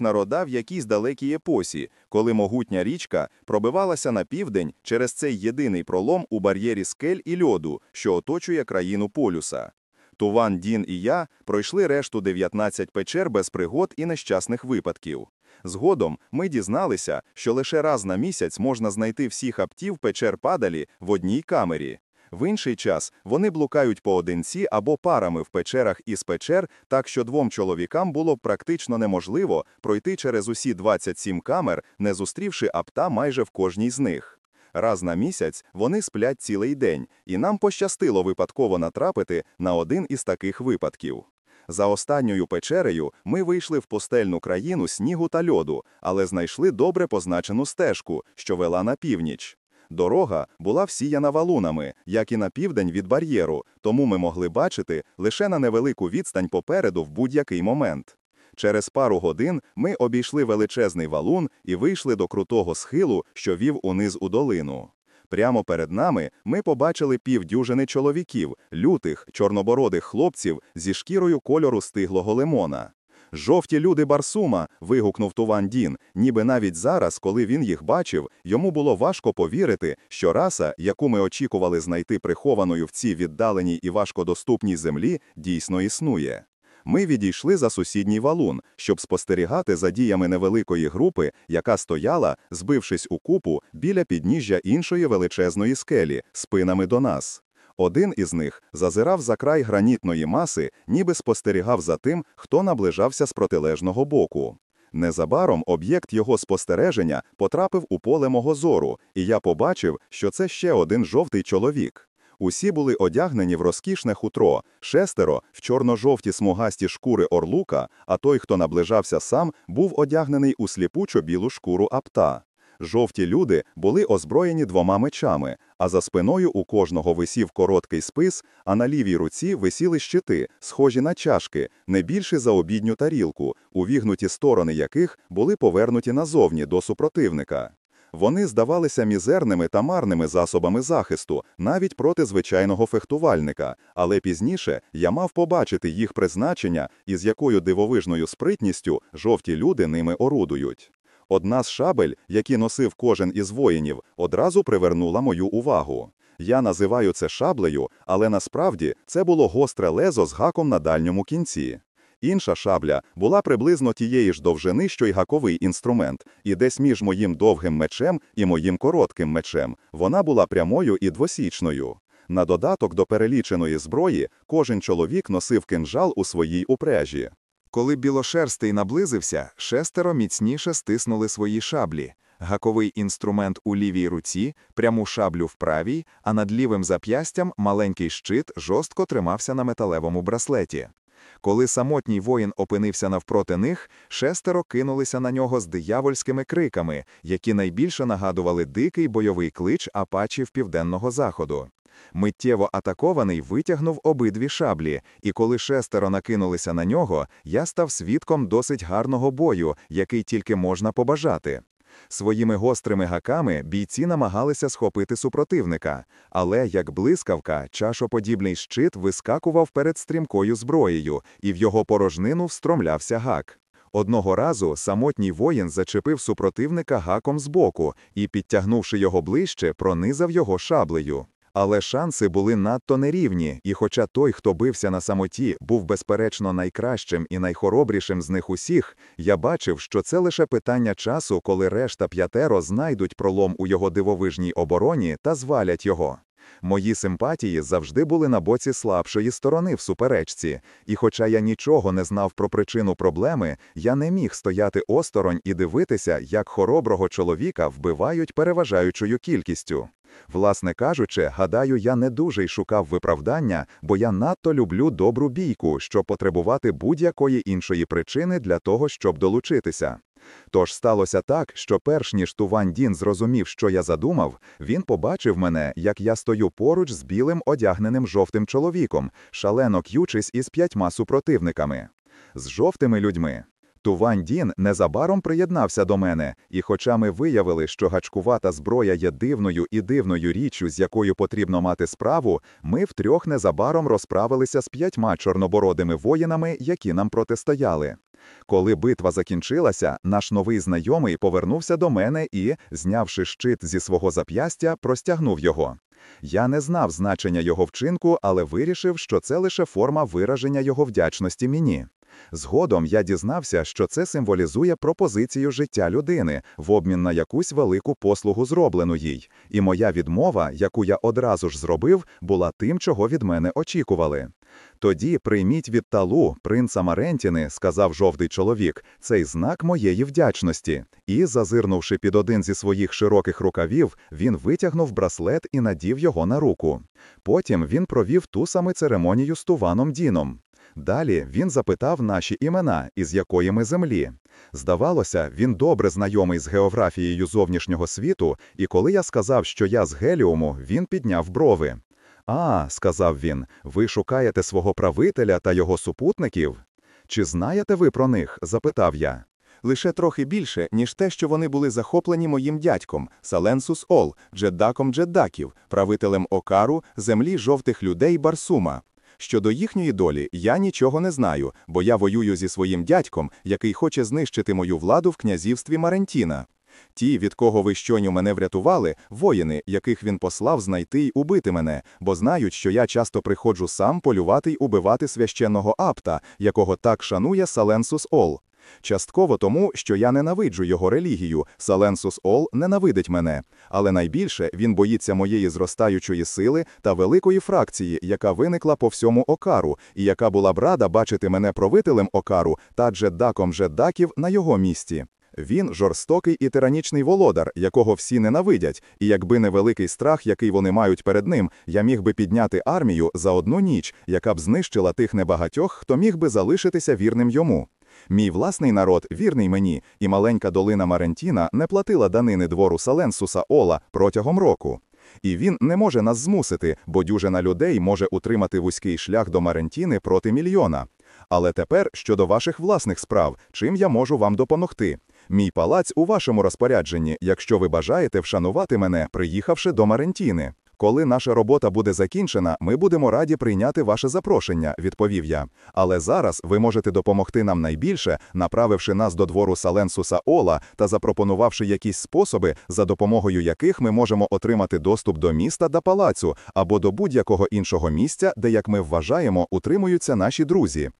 народа в якійсь далекій епосі, коли могутня річка пробивалася на південь через цей єдиний пролом у бар'єрі скель і льоду, що оточує країну полюса. Туван, Дін і я пройшли решту 19 печер без пригод і нещасних випадків. Згодом ми дізналися, що лише раз на місяць можна знайти всіх аптів печер падалі в одній камері. В інший час вони блукають поодинці або парами в печерах із печер, так що двом чоловікам було б практично неможливо пройти через усі 27 камер, не зустрівши апта майже в кожній з них. Раз на місяць вони сплять цілий день, і нам пощастило випадково натрапити на один із таких випадків. За останньою печерею ми вийшли в пустельну країну снігу та льоду, але знайшли добре позначену стежку, що вела на північ. Дорога була всіяна валунами, як і на південь від бар'єру, тому ми могли бачити лише на невелику відстань попереду в будь-який момент. Через пару годин ми обійшли величезний валун і вийшли до крутого схилу, що вів униз у долину. Прямо перед нами ми побачили півдюжини чоловіків, лютих, чорнобородих хлопців зі шкірою кольору стиглого лимона. Жовті люди Барсума. вигукнув Туван Дін, ніби навіть зараз, коли він їх бачив, йому було важко повірити, що раса, яку ми очікували знайти прихованою в цій віддаленій і важкодоступній землі, дійсно існує. Ми відійшли за сусідній валун, щоб спостерігати за діями невеликої групи, яка стояла, збившись у купу біля підніжжя іншої величезної скелі, спинами до нас. Один із них зазирав за край гранітної маси, ніби спостерігав за тим, хто наближався з протилежного боку. Незабаром об'єкт його спостереження потрапив у поле мого зору, і я побачив, що це ще один жовтий чоловік. Усі були одягнені в розкішне хутро, шестеро в чорно-жовті смугасті шкури орлука, а той, хто наближався сам, був одягнений у сліпучо білу шкуру апта. Жовті люди були озброєні двома мечами, а за спиною у кожного висів короткий спис, а на лівій руці висіли щити, схожі на чашки, не більше за обідню тарілку, увігнуті сторони яких були повернуті назовні до супротивника. Вони здавалися мізерними та марними засобами захисту, навіть проти звичайного фехтувальника, але пізніше я мав побачити їх призначення і з якою дивовижною спритністю жовті люди ними орудують. Одна з шабель, які носив кожен із воїнів, одразу привернула мою увагу. Я називаю це шаблею, але насправді це було гостре лезо з гаком на дальньому кінці. Інша шабля була приблизно тієї ж довжини, що й гаковий інструмент, і десь між моїм довгим мечем і моїм коротким мечем вона була прямою і двосічною. На додаток до переліченої зброї кожен чоловік носив кинжал у своїй упряжі. Коли білошерстий наблизився, шестеро міцніше стиснули свої шаблі. Гаковий інструмент у лівій руці, пряму шаблю в правій, а над лівим зап'ястям маленький щит жорстко тримався на металевому браслеті. Коли самотній воїн опинився навпроти них, шестеро кинулися на нього з диявольськими криками, які найбільше нагадували дикий бойовий клич апачів південного заходу. Миттєво атакований витягнув обидві шаблі, і коли шестеро накинулися на нього, я став свідком досить гарного бою, який тільки можна побажати. Своїми гострими гаками бійці намагалися схопити супротивника, але, як блискавка, чашоподібний щит вискакував перед стрімкою зброєю, і в його порожнину встромлявся гак. Одного разу самотній воїн зачепив супротивника гаком збоку і, підтягнувши його ближче, пронизав його шаблею. Але шанси були надто нерівні, і хоча той, хто бився на самоті, був безперечно найкращим і найхоробрішим з них усіх, я бачив, що це лише питання часу, коли решта п'ятеро знайдуть пролом у його дивовижній обороні та звалять його. Мої симпатії завжди були на боці слабшої сторони в суперечці, і хоча я нічого не знав про причину проблеми, я не міг стояти осторонь і дивитися, як хороброго чоловіка вбивають переважаючою кількістю. Власне кажучи, гадаю, я не дуже й шукав виправдання, бо я надто люблю добру бійку, щоб потребувати будь-якої іншої причини для того, щоб долучитися. Тож сталося так, що перш ніж Туван Дін зрозумів, що я задумав, він побачив мене, як я стою поруч з білим одягненим жовтим чоловіком, шалено к'ючись із п'ятьма супротивниками. З жовтими людьми. Тувань Дін незабаром приєднався до мене, і, хоча ми виявили, що гачкувата зброя є дивною і дивною річчю, з якою потрібно мати справу, ми втрьох незабаром розправилися з п'ятьма чорнобородими воїнами, які нам протистояли. Коли битва закінчилася, наш новий знайомий повернувся до мене і, знявши щит зі свого зап'ястя, простягнув його. Я не знав значення його вчинку, але вирішив, що це лише форма вираження його вдячності мені. Згодом я дізнався, що це символізує пропозицію життя людини в обмін на якусь велику послугу, зроблену їй. І моя відмова, яку я одразу ж зробив, була тим, чого від мене очікували. Тоді прийміть від талу, принца Марентіни, сказав жовтий чоловік, цей знак моєї вдячності. І, зазирнувши під один зі своїх широких рукавів, він витягнув браслет і надів його на руку. Потім він провів ту саму церемонію з Туваном Діном. Далі він запитав наші імена, із якої ми землі. Здавалося, він добре знайомий з географією зовнішнього світу, і коли я сказав, що я з Геліуму, він підняв брови. А, сказав він, ви шукаєте свого правителя та його супутників? Чи знаєте ви про них? запитав я. Лише трохи більше, ніж те, що вони були захоплені моїм дядьком, Саленсус Ол, джеддаком джеддаків, правителем Окару, землі жовтих людей Барсума. Щодо їхньої долі, я нічого не знаю, бо я воюю зі своїм дядьком, який хоче знищити мою владу в князівстві Марентіна. Ті, від кого ви щойно мене врятували, воїни, яких він послав знайти й убити мене, бо знають, що я часто приходжу сам полювати й убивати священного апта, якого так шанує Саленсус Ол. Частково тому, що я ненавиджу його релігію, Саленсус Ол ненавидить мене, але найбільше він боїться моєї зростаючої сили та великої фракції, яка виникла по всьому окару, і яка була б рада бачити мене правителем окару та джеддаком джеддаків на його місці. Він жорстокий і тиранічний володар, якого всі ненавидять, і якби не великий страх, який вони мають перед ним, я міг би підняти армію за одну ніч, яка б знищила тих небагатьох, хто міг би залишитися вірним йому. Мій власний народ вірний мені, і маленька долина Марентіна не платила данини двору Саленсуса Ола протягом року. І він не може нас змусити, бо дюжина людей може утримати вузький шлях до Марентіни проти мільйона. Але тепер щодо ваших власних справ, чим я можу вам допомогти? Мій палац у вашому розпорядженні, якщо ви бажаєте вшанувати мене, приїхавши до Марентіни. Коли наша робота буде закінчена, ми будемо раді прийняти ваше запрошення, відповів я. Але зараз ви можете допомогти нам найбільше, направивши нас до двору Саленсуса Ола та запропонувавши якісь способи, за допомогою яких ми можемо отримати доступ до міста та палацу або до будь-якого іншого місця, де, як ми вважаємо, утримуються наші друзі.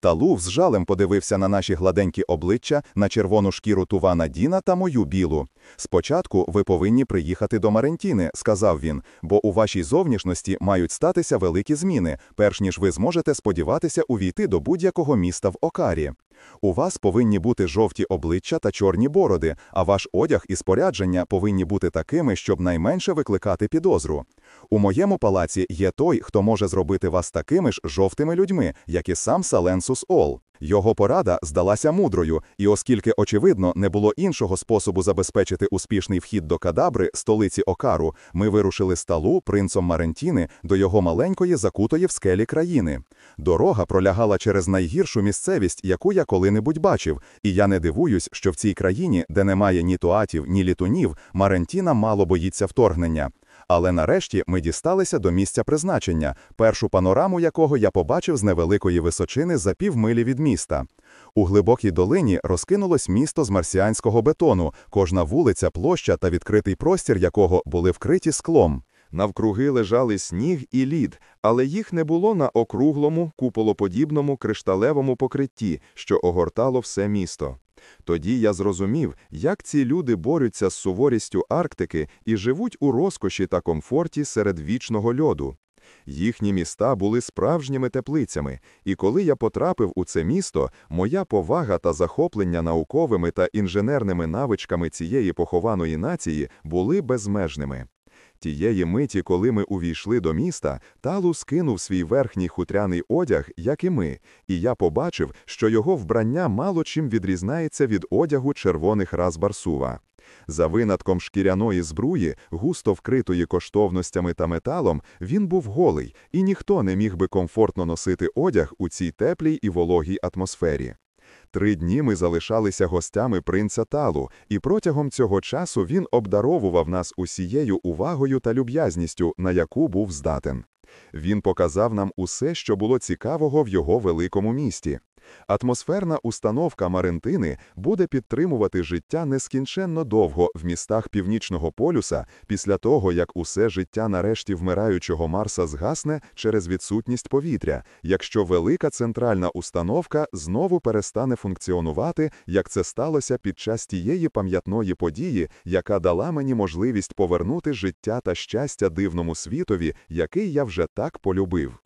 Талув з жалем подивився на наші гладенькі обличчя, на червону шкіру Тувана Діна та мою білу. Спочатку ви повинні приїхати до Марентіни, сказав він, бо у вашій зовнішності мають статися великі зміни, перш ніж ви зможете сподіватися увійти до будь-якого міста в Окарі. У вас повинні бути жовті обличчя та чорні бороди, а ваш одяг і спорядження повинні бути такими, щоб найменше викликати підозру. У моєму палаці є той, хто може зробити вас такими ж жовтими людьми, як і сам Саленсус Ол. Його порада здалася мудрою, і оскільки, очевидно, не було іншого способу забезпечити успішний вхід до кадабри, столиці Окару, ми вирушили сталу принцом Марентіни до його маленької закутої в скелі країни. Дорога пролягала через найгіршу місцевість, яку я коли-небудь бачив, і я не дивуюсь, що в цій країні, де немає ні туатів, ні літунів, Марентіна мало боїться вторгнення. Але нарешті ми дісталися до місця призначення, першу панораму якого я побачив з невеликої височини за півмилі від міста. У глибокій долині розкинулось місто з марсіанського бетону, кожна вулиця, площа та відкритий простір якого були вкриті склом. Навкруги лежали сніг і лід, але їх не було на округлому, куполоподібному кришталевому покритті, що огортало все місто. Тоді я зрозумів, як ці люди борються з суворістю Арктики і живуть у розкоші та комфорті серед вічного льоду. Їхні міста були справжніми теплицями, і коли я потрапив у це місто, моя повага та захоплення науковими та інженерними навичками цієї похованої нації були безмежними. Тієї миті, коли ми увійшли до міста, талу скинув свій верхній хутряний одяг, як і ми, і я побачив, що його вбрання мало чим відрізняється від одягу червоних раз Барсува. За винатком шкіряної збруї, густо вкритої коштовностями та металом, він був голий, і ніхто не міг би комфортно носити одяг у цій теплій і вологій атмосфері. Три дні ми залишалися гостями принца Талу, і протягом цього часу він обдаровував нас усією увагою та люб'язністю, на яку був здатен. Він показав нам усе, що було цікавого в його великому місті. Атмосферна установка Марентини буде підтримувати життя нескінченно довго в містах Північного полюса після того, як усе життя нарешті вмираючого Марса згасне через відсутність повітря, якщо велика центральна установка знову перестане функціонувати, як це сталося під час тієї пам'ятної події, яка дала мені можливість повернути життя та щастя дивному світові, який я вже так полюбив.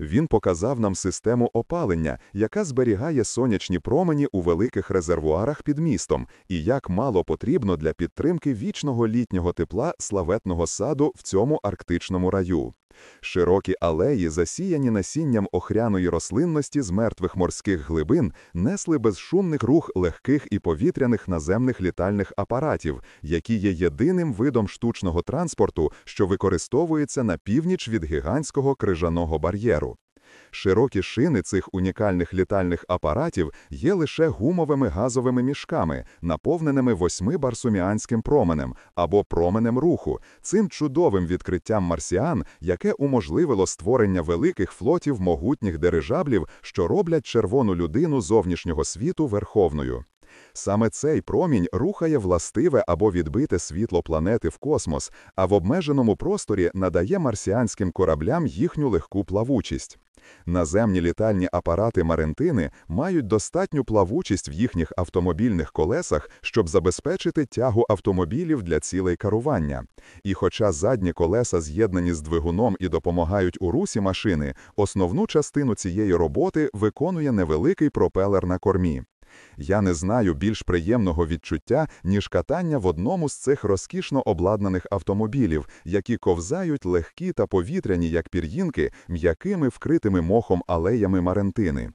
Він показав нам систему опалення, яка зберігає сонячні промені у великих резервуарах під містом, і як мало потрібно для підтримки вічного літнього тепла славетного саду в цьому арктичному раю. Широкі алеї, засіяні насінням охряної рослинності з мертвих морських глибин, несли безшумний рух легких і повітряних наземних літальних апаратів, які є єдиним видом штучного транспорту, що використовується на північ від гігантського крижаного бар'єру. Широкі шини цих унікальних літальних апаратів є лише гумовими газовими мішками, наповненими восьми-барсуміанським променем або променем руху, цим чудовим відкриттям марсіан, яке уможливило створення великих флотів могутніх дирижаблів, що роблять червону людину зовнішнього світу верховною. Саме цей промінь рухає властиве або відбите світло планети в космос, а в обмеженому просторі надає марсіанським кораблям їхню легку плавучість. Наземні літальні апарати Марентини мають достатню плавучість в їхніх автомобільних колесах, щоб забезпечити тягу автомобілів для цілей керування. І хоча задні колеса з'єднані з двигуном і допомагають у русі машини, основну частину цієї роботи виконує невеликий пропелер на кормі. Я не знаю більш приємного відчуття, ніж катання в одному з цих розкішно обладнаних автомобілів, які ковзають легкі та повітряні, як пір'їнки, м'якими вкритими мохом алеями Марентини.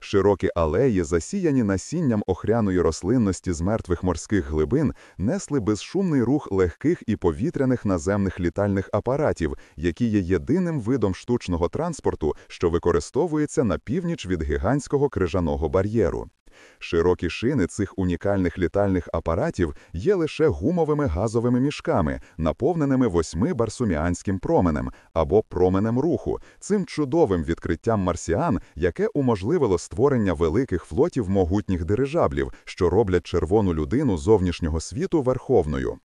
Широкі алеї, засіяні насінням охряної рослинності з мертвих морських глибин, несли безшумний рух легких і повітряних наземних літальних апаратів, які є єдиним видом штучного транспорту, що використовується на північ від гігантського крижаного бар'єру. Широкі шини цих унікальних літальних апаратів є лише гумовими газовими мішками, наповненими восьми барсуміанським променем або променем руху, цим чудовим відкриттям марсіан, яке уможливило створення великих флотів могутніх дирижаблів, що роблять червону людину зовнішнього світу верховною.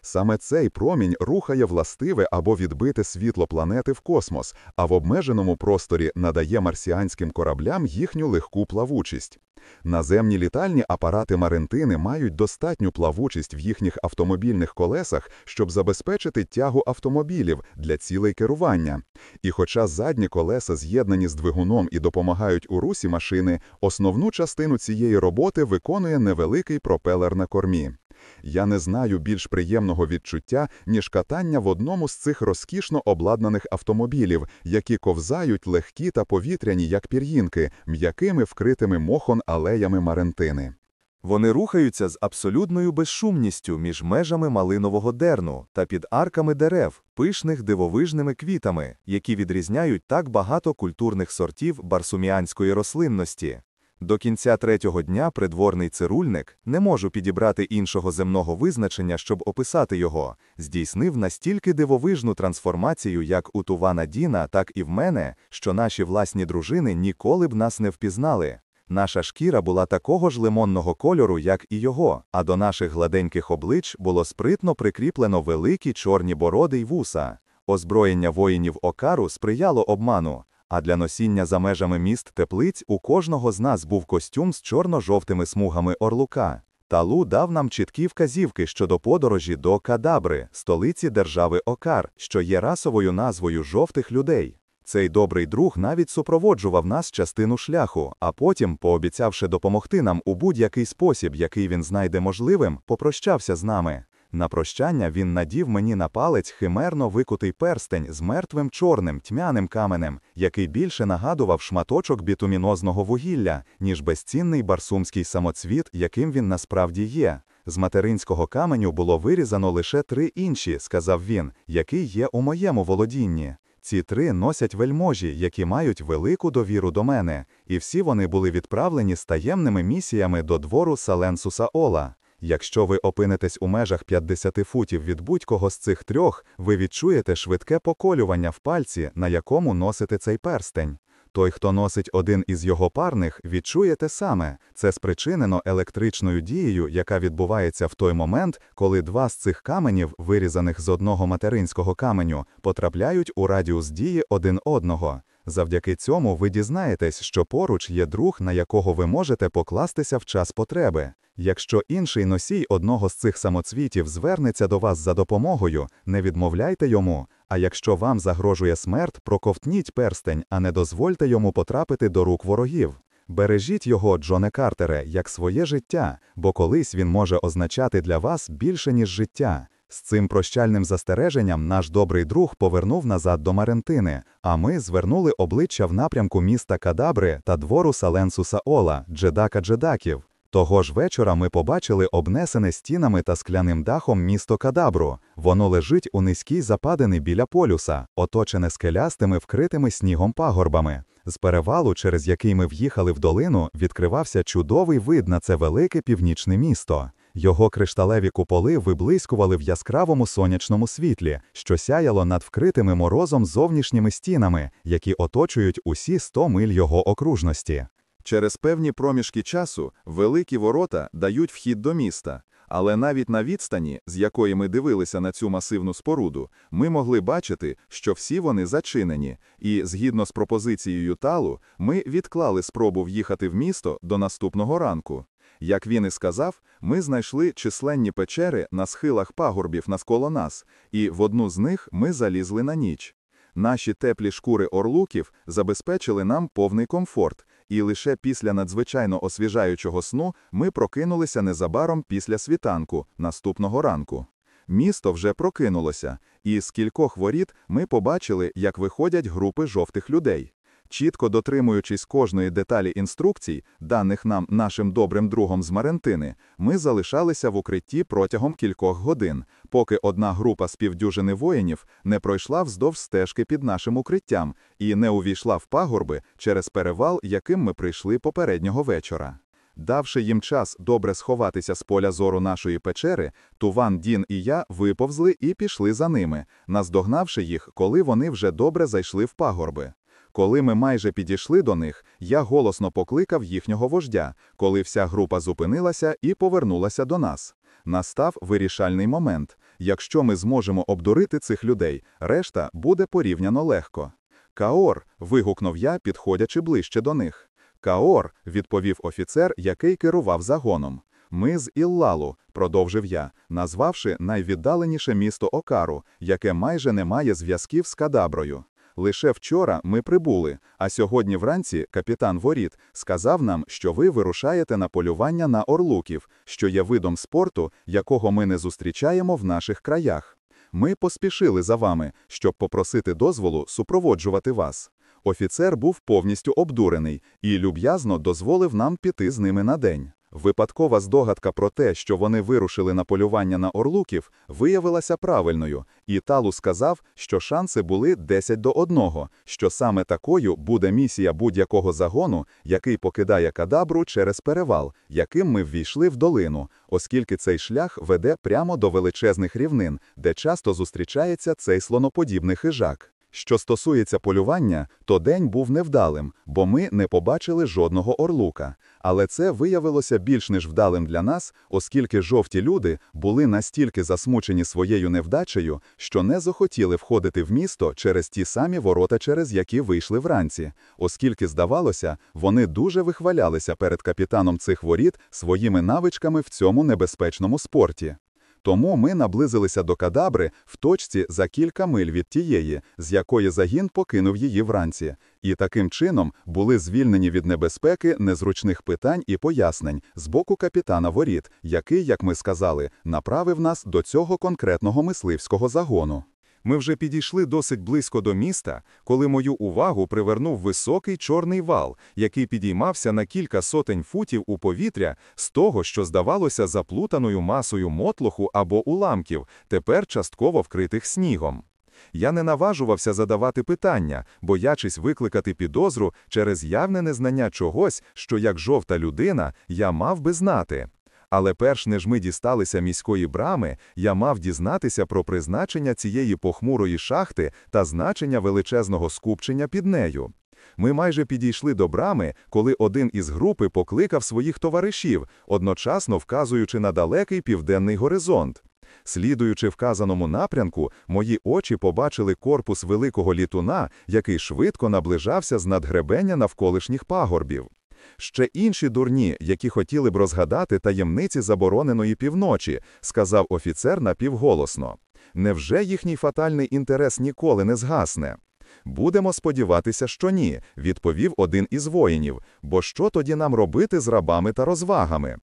Саме цей промінь рухає властиве або відбите світло планети в космос, а в обмеженому просторі надає марсіанським кораблям їхню легку плавучість. Наземні літальні апарати Марентини мають достатню плавучість в їхніх автомобільних колесах, щоб забезпечити тягу автомобілів для цілей керування. І хоча задні колеса з'єднані з двигуном і допомагають у русі машини, основну частину цієї роботи виконує невеликий пропелер на кормі. Я не знаю більш приємного відчуття, ніж катання в одному з цих розкішно обладнаних автомобілів, які ковзають легкі та повітряні, як пір'їнки, м'якими вкритими мохом алеями Марентини. Вони рухаються з абсолютною безшумністю між межами малинового дерну та під арками дерев, пишних дивовижними квітами, які відрізняють так багато культурних сортів барсуміанської рослинності. До кінця третього дня придворний цирульник, не можу підібрати іншого земного визначення, щоб описати його, здійснив настільки дивовижну трансформацію як у Тувана Діна, так і в мене, що наші власні дружини ніколи б нас не впізнали. Наша шкіра була такого ж лимонного кольору, як і його, а до наших гладеньких облич було спритно прикріплено великі чорні бороди й вуса. Озброєння воїнів Окару сприяло обману, а для носіння за межами міст теплиць у кожного з нас був костюм з чорно-жовтими смугами орлука. Талу дав нам чіткі вказівки щодо подорожі до Кадабри, столиці держави Окар, що є расовою назвою жовтих людей. Цей добрий друг навіть супроводжував нас частину шляху, а потім, пообіцявши допомогти нам у будь-який спосіб, який він знайде можливим, попрощався з нами. На прощання він надів мені на палець химерно викутий перстень з мертвим чорним тьмяним каменем, який більше нагадував шматочок бітумінозного вугілля, ніж безцінний барсумський самоцвіт, яким він насправді є. З материнського каменю було вирізано лише три інші, сказав він, які є у моєму володінні. Ці три носять вельможі, які мають велику довіру до мене, і всі вони були відправлені з таємними місіями до двору Саленсуса Ола. Якщо ви опинитесь у межах 50 футів від будь-кого з цих трьох, ви відчуєте швидке поколювання в пальці, на якому носите цей перстень. Той, хто носить один із його парних, відчує те саме. Це спричинено електричною дією, яка відбувається в той момент, коли два з цих каменів, вирізаних з одного материнського каменю, потрапляють у радіус дії один одного. Завдяки цьому ви дізнаєтесь, що поруч є друг, на якого ви можете покластися в час потреби. Якщо інший носій одного з цих самоцвітів звернеться до вас за допомогою, не відмовляйте йому. А якщо вам загрожує смерть, проковтніть перстень, а не дозвольте йому потрапити до рук ворогів. Бережіть його, Джоне Картере, як своє життя, бо колись він може означати для вас більше, ніж життя. З цим прощальним застереженням наш добрий друг повернув назад до Марентини, а ми звернули обличчя в напрямку міста Кадабри та двору Саленсуса Ола, джедака джедаків. Того ж вечора ми побачили обнесене стінами та скляним дахом місто Кадабру. Воно лежить у низькій западини біля полюса, оточене скелястими вкритими снігом пагорбами. З перевалу, через який ми в'їхали в долину, відкривався чудовий вид на це велике північне місто. Його кришталеві куполи виблискували в яскравому сонячному світлі, що сяяло над вкритими морозом зовнішніми стінами, які оточують усі 100 миль його окружності. Через певні проміжки часу великі ворота дають вхід до міста, але навіть на відстані, з якої ми дивилися на цю масивну споруду, ми могли бачити, що всі вони зачинені, і, згідно з пропозицією талу, ми відклали спробу в'їхати в місто до наступного ранку. Як він і сказав, ми знайшли численні печери на схилах пагорбів навколо нас, і в одну з них ми залізли на ніч. Наші теплі шкури орлуків забезпечили нам повний комфорт, і лише після надзвичайно освіжаючого сну ми прокинулися незабаром після світанку, наступного ранку. Місто вже прокинулося, і з кількох воріт ми побачили, як виходять групи жовтих людей. Чітко дотримуючись кожної деталі інструкцій, даних нам нашим добрим другом з Марентини, ми залишалися в укритті протягом кількох годин, поки одна група з півдюжини воїнів не пройшла вздовж стежки під нашим укриттям і не увійшла в пагорби через перевал, яким ми прийшли попереднього вечора. Давши їм час добре сховатися з поля зору нашої печери, Туван, Дін і я виповзли і пішли за ними, наздогнавши їх, коли вони вже добре зайшли в пагорби. Коли ми майже підійшли до них, я голосно покликав їхнього вождя, коли вся група зупинилася і повернулася до нас. Настав вирішальний момент. Якщо ми зможемо обдурити цих людей, решта буде порівняно легко. Каор. вигукнув я, підходячи ближче до них. Каор, відповів офіцер, який керував загоном. Ми з Іллалу, продовжив я, назвавши найвіддаленіше місто Окару, яке майже не має зв'язків з Кадаброю. Лише вчора ми прибули, а сьогодні вранці капітан Воріт сказав нам, що ви вирушаєте на полювання на орлуків, що є видом спорту, якого ми не зустрічаємо в наших краях. Ми поспішили за вами, щоб попросити дозволу супроводжувати вас. Офіцер був повністю обдурений і люб'язно дозволив нам піти з ними на день. Випадкова здогадка про те, що вони вирушили на полювання на орлуків, виявилася правильною, і Талу сказав, що шанси були 10 до 1, що саме такою буде місія будь-якого загону, який покидає кадабру через перевал, яким ми ввійшли в долину, оскільки цей шлях веде прямо до величезних рівнин, де часто зустрічається цей слоноподібний хижак. Що стосується полювання, то день був невдалим, бо ми не побачили жодного орлука. Але це виявилося більш ніж вдалим для нас, оскільки жовті люди були настільки засмучені своєю невдачею, що не захотіли входити в місто через ті самі ворота, через які вийшли вранці, оскільки, здавалося, вони дуже вихвалялися перед капітаном цих воріт своїми навичками в цьому небезпечному спорті. Тому ми наблизилися до кадабри в точці за кілька миль від тієї, з якої загін покинув її вранці, і таким чином були звільнені від небезпеки, незручних питань і пояснень з боку капітана воріт, який, як ми сказали, направив нас до цього конкретного мисливського загону. Ми вже підійшли досить близько до міста, коли мою увагу привернув високий чорний вал, який підіймався на кілька сотень футів у повітря з того, що здавалося заплутаною масою мотлоху або уламків, тепер частково вкритих снігом. Я не наважувався задавати питання, боячись викликати підозру через явне незнання чогось, що як жовта людина я мав би знати. Але перш ніж ми дісталися міської брами, я мав дізнатися про призначення цієї похмурої шахти та значення величезного скупчення під нею. Ми майже підійшли до брами, коли один із групи покликав своїх товаришів, одночасно вказуючи на далекий південний горизонт. Слідуючи вказаному напрямку, мої очі побачили корпус великого літуна, який швидко наближався з надгребення навколишніх пагорбів. Ще інші дурні, які хотіли б розгадати таємниці забороненої півночі, сказав офіцер напівголосно. Невже їхній фатальний інтерес ніколи не згасне? Будемо сподіватися, що ні, відповів один із воїнів. Бо що тоді нам робити з рабами та розвагами?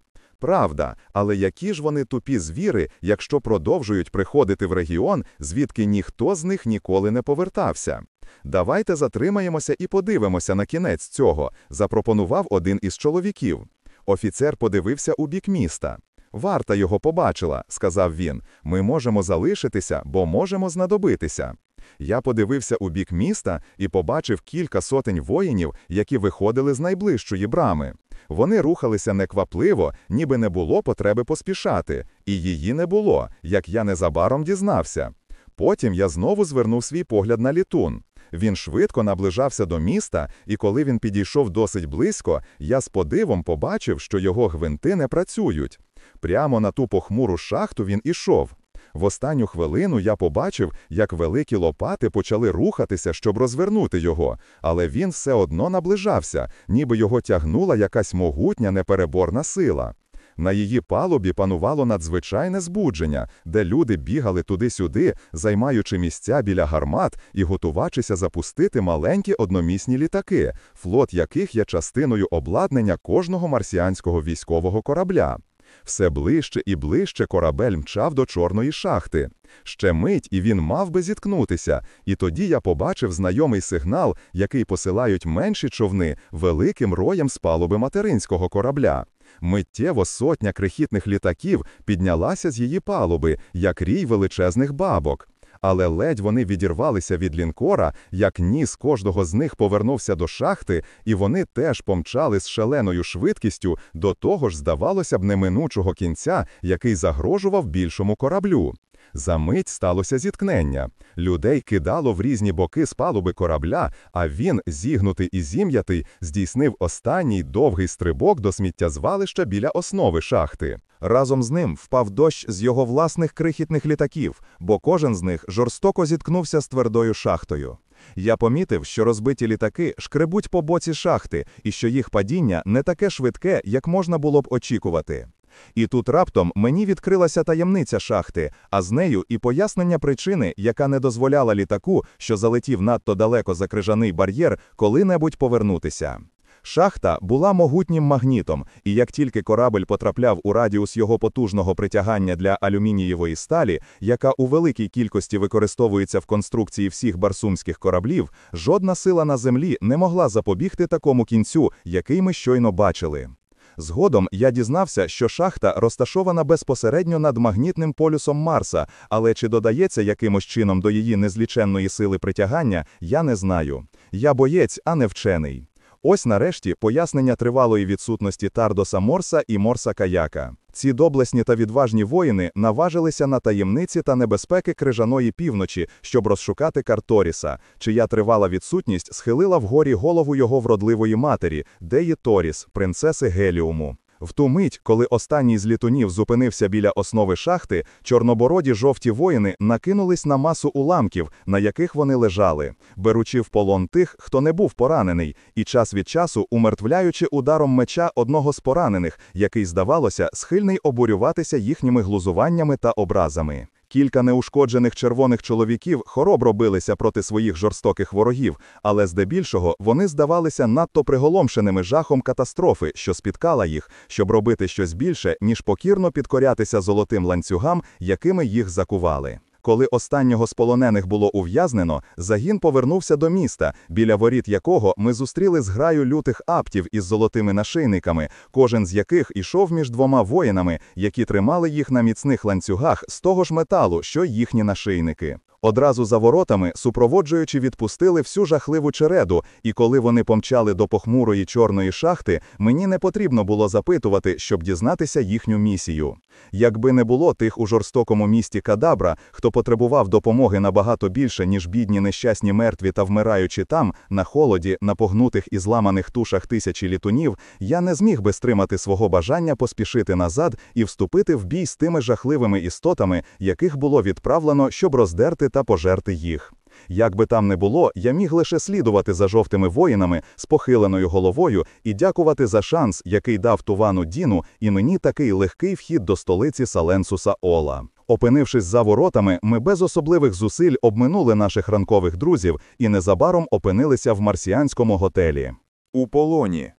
Правда, але які ж вони тупі звіри, якщо продовжують приходити в регіон, звідки ніхто з них ніколи не повертався? Давайте затримаємося і подивимося на кінець цього, запропонував один із чоловіків. Офіцер подивився у бік міста. Варта його побачила, сказав він. Ми можемо залишитися, бо можемо знадобитися. Я подивився у бік міста і побачив кілька сотень воїнів, які виходили з найближчої брами. Вони рухалися неквапливо, ніби не було потреби поспішати, і її не було, як я незабаром дізнався. Потім я знову звернув свій погляд на літун. Він швидко наближався до міста, і коли він підійшов досить близько, я з подивом побачив, що його гвинти не працюють. Прямо на ту похмуру шахту він ішов. В останню хвилину я побачив, як великі лопати почали рухатися, щоб розвернути його, але він все одно наближався, ніби його тягнула якась могутня непереборна сила. На її палубі панувало надзвичайне збудження, де люди бігали туди-сюди, займаючи місця біля гармат і готувачися запустити маленькі одномісні літаки, флот яких є частиною обладнання кожного марсіанського військового корабля. Все ближче і ближче корабель мчав до чорної шахти. Ще мить, і він мав би зіткнутися, і тоді я побачив знайомий сигнал, який посилають менші човни великим роєм з палуби материнського корабля. Миттєво сотня крихітних літаків піднялася з її палуби, як рій величезних бабок. Але ледь вони відірвалися від лінкора, як ніс кожного з них повернувся до шахти, і вони теж помчали з шаленою швидкістю до того ж, здавалося б, неминучого кінця, який загрожував більшому кораблю. За мить сталося зіткнення. Людей кидало в різні боки з палуби корабля, а він, зігнутий і зім'ятий, здійснив останній довгий стрибок до сміттєзвалища біля основи шахти. Разом з ним впав дощ з його власних крихітних літаків, бо кожен з них жорстоко зіткнувся з твердою шахтою. Я помітив, що розбиті літаки шкребуть по боці шахти і що їх падіння не таке швидке, як можна було б очікувати. І тут раптом мені відкрилася таємниця шахти, а з нею і пояснення причини, яка не дозволяла літаку, що залетів надто далеко за крижаний бар'єр, коли-небудь повернутися. Шахта була могутнім магнітом, і як тільки корабль потрапляв у радіус його потужного притягання для алюмінієвої сталі, яка у великій кількості використовується в конструкції всіх барсумських кораблів, жодна сила на землі не могла запобігти такому кінцю, який ми щойно бачили. Згодом я дізнався, що шахта розташована безпосередньо над магнітним полюсом Марса, але чи додається якимось чином до її незліченної сили притягання, я не знаю. Я боєць, а не вчений. Ось нарешті пояснення тривалої відсутності Тардоса Морса і Морса Каяка. Ці доблесні та відважні воїни наважилися на таємниці та небезпеки крижаної півночі, щоб розшукати Карторіса, чия тривала відсутність схилила вгорі голову його вродливої матері, Деї Торіс, принцеси Геліуму. В ту мить, коли останній з літунів зупинився біля основи шахти, чорнобороді жовті воїни накинулись на масу уламків, на яких вони лежали, беручи в полон тих, хто не був поранений, і час від часу умертвляючи ударом меча одного з поранених, який, здавалося, схильний обурюватися їхніми глузуваннями та образами. Кілька неушкоджених червоних чоловіків хоробро билися проти своїх жорстоких ворогів, але здебільшого вони здавалися надто приголомшеними жахом катастрофи, що спіткала їх, щоб робити щось більше, ніж покірно підкорятися золотим ланцюгам, якими їх закували. Коли останнього з полонених було ув'язнено, загін повернувся до міста, біля воріт якого ми зустріли зграю лютих аптів із золотими нашийниками, кожен з яких ішов між двома воїнами, які тримали їх на міцних ланцюгах з того ж металу, що їхні нашийники. Одразу за воротами супроводжуючи відпустили всю жахливу череду, і коли вони помчали до похмурої чорної шахти, мені не потрібно було запитувати, щоб дізнатися їхню місію. Якби не було тих у жорстокому місті Кадабра, хто потребував допомоги набагато більше, ніж бідні нещасні мертві та вмираючи там, на холоді, на погнутих і зламаних тушах тисячі літунів, я не зміг би стримати свого бажання поспішити назад і вступити в бій з тими жахливими істотами, яких було відправлено, щоб роздерти та пожерти їх. Як би там не було, я міг лише слідувати за жовтими воїнами з похиленою головою і дякувати за шанс, який дав Тувану Діну, і мені такий легкий вхід до столиці Саленсуса Ола. Опинившись за воротами, ми без особливих зусиль обминули наших ранкових друзів і незабаром опинилися в марсіанському готелі. У полоні.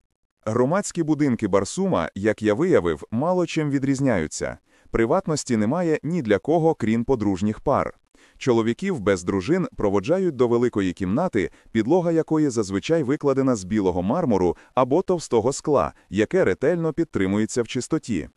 Громадські будинки Барсума, як я виявив, мало чим відрізняються. Приватності немає ні для кого, крім подружніх пар. Чоловіків без дружин проводжають до великої кімнати, підлога якої зазвичай викладена з білого мармуру або товстого скла, яке ретельно підтримується в чистоті.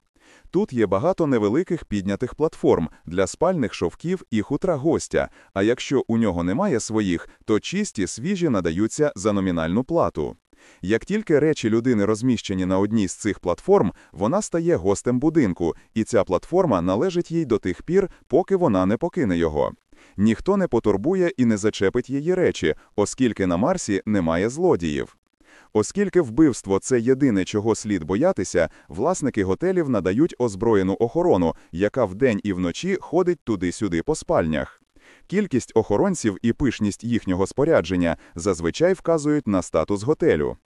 Тут є багато невеликих піднятих платформ для спальних шовків і хутра гостя, а якщо у нього немає своїх, то чисті свіжі надаються за номінальну плату. Як тільки речі людини розміщені на одній з цих платформ, вона стає гостем будинку, і ця платформа належить їй до тих пір, поки вона не покине його. Ніхто не потурбує і не зачепить її речі, оскільки на Марсі немає злодіїв. Оскільки вбивство це єдине, чого слід боятися, власники готелів надають озброєну охорону, яка вдень і вночі ходить туди-сюди по спальнях. Кількість охоронців і пишність їхнього спорядження зазвичай вказують на статус готелю.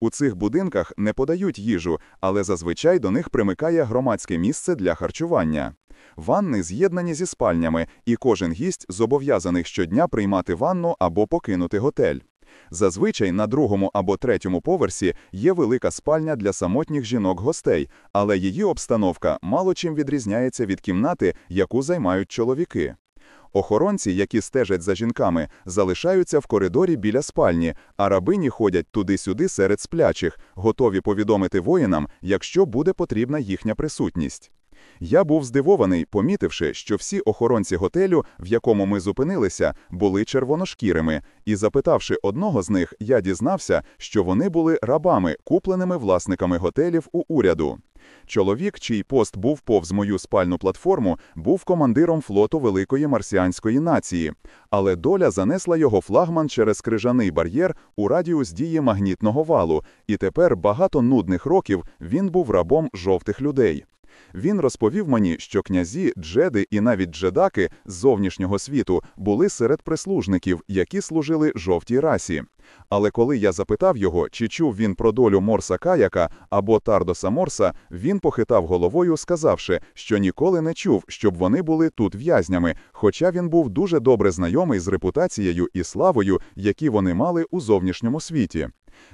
У цих будинках не подають їжу, але зазвичай до них примикає громадське місце для харчування. Ванни з'єднані зі спальнями, і кожен гість зобов'язаний щодня приймати ванну або покинути готель. Зазвичай на другому або третьому поверсі є велика спальня для самотніх жінок-гостей, але її обстановка мало чим відрізняється від кімнати, яку займають чоловіки. Охоронці, які стежать за жінками, залишаються в коридорі біля спальні, а рабині ходять туди-сюди серед сплячих, готові повідомити воїнам, якщо буде потрібна їхня присутність. Я був здивований, помітивши, що всі охоронці готелю, в якому ми зупинилися, були червоношкірими, і запитавши одного з них, я дізнався, що вони були рабами, купленими власниками готелів у уряду. Чоловік, чий пост був повз мою спальну платформу, був командиром флоту Великої марсіанської нації, але доля занесла його флагман через крижаний бар'єр у радіус дії магнітного валу, і тепер багато нудних років він був рабом жовтих людей. Він розповів мені, що князі, джеди і навіть джедаки з зовнішнього світу були серед прислужників, які служили жовтій расі. Але коли я запитав його, чи чув він про долю Морса Каяка або Тардоса Морса, він похитав головою, сказавши, що ніколи не чув, щоб вони були тут в'язнями, хоча він був дуже добре знайомий з репутацією і славою, які вони мали у зовнішньому світі.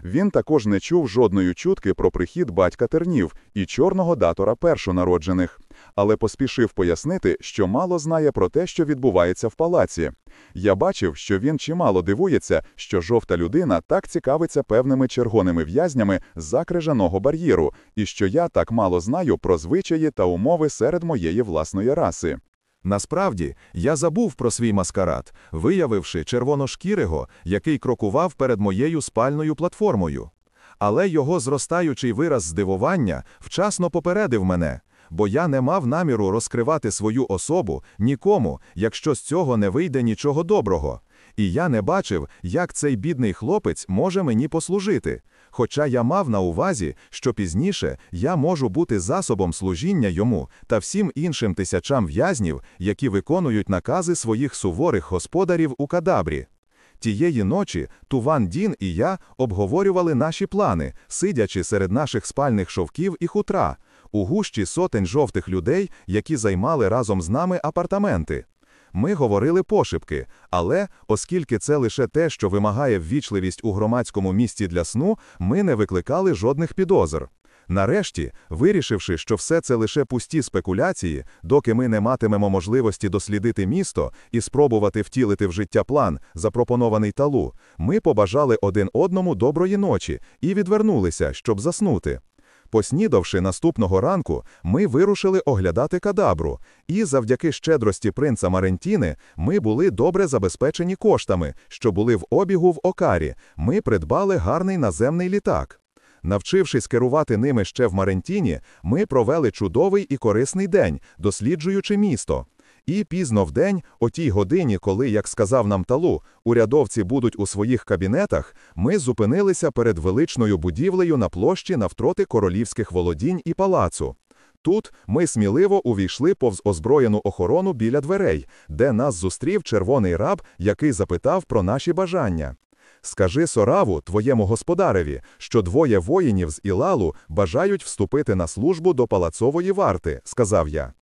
Він також не чув жодної чутки про прихід батька тернів і чорного датора першонароджених, але поспішив пояснити, що мало знає про те, що відбувається в палаці. Я бачив, що він чимало дивується, що жовта людина так цікавиться певними червоними в'язнями за крижаного бар'єру, і що я так мало знаю про звичаї та умови серед моєї власної раси. Насправді, я забув про свій маскарад, виявивши червоношкірого, який крокував перед моєю спальною платформою. Але його зростаючий вираз здивування вчасно попередив мене, бо я не мав наміру розкривати свою особу нікому, якщо з цього не вийде нічого доброго. І я не бачив, як цей бідний хлопець може мені послужити. Хоча я мав на увазі, що пізніше я можу бути засобом служіння йому та всім іншим тисячам в'язнів, які виконують накази своїх суворих господарів у кадабрі. Тієї ночі Туван Дін і я обговорювали наші плани, сидячи серед наших спальних шовків і хутра, у гущі сотень жовтих людей, які займали разом з нами апартаменти. Ми говорили пошепки, але, оскільки це лише те, що вимагає ввічливість у громадському місці для сну, ми не викликали жодних підозр. Нарешті, вирішивши, що все це лише пусті спекуляції, доки ми не матимемо можливості дослідити місто і спробувати втілити в життя план, запропонований талу, ми побажали один одному доброї ночі і відвернулися, щоб заснути. Поснідавши наступного ранку, ми вирушили оглядати кадабру, і завдяки щедрості принца Марентіни ми були добре забезпечені коштами, що були в обігу в Окарі. Ми придбали гарний наземний літак. Навчившись керувати ними ще в Марентіні, ми провели чудовий і корисний день, досліджуючи місто. І пізно в день, о тій годині, коли, як сказав нам Талу, урядовці будуть у своїх кабінетах, ми зупинилися перед величною будівлею на площі навпроти королівських володінь і палацу. Тут ми сміливо увійшли повз озброєну охорону біля дверей, де нас зустрів червоний раб, який запитав про наші бажання. Скажи Сораву, твоєму господареві, що двоє воїнів з Ілалу бажають вступити на службу до палацової варти, сказав я.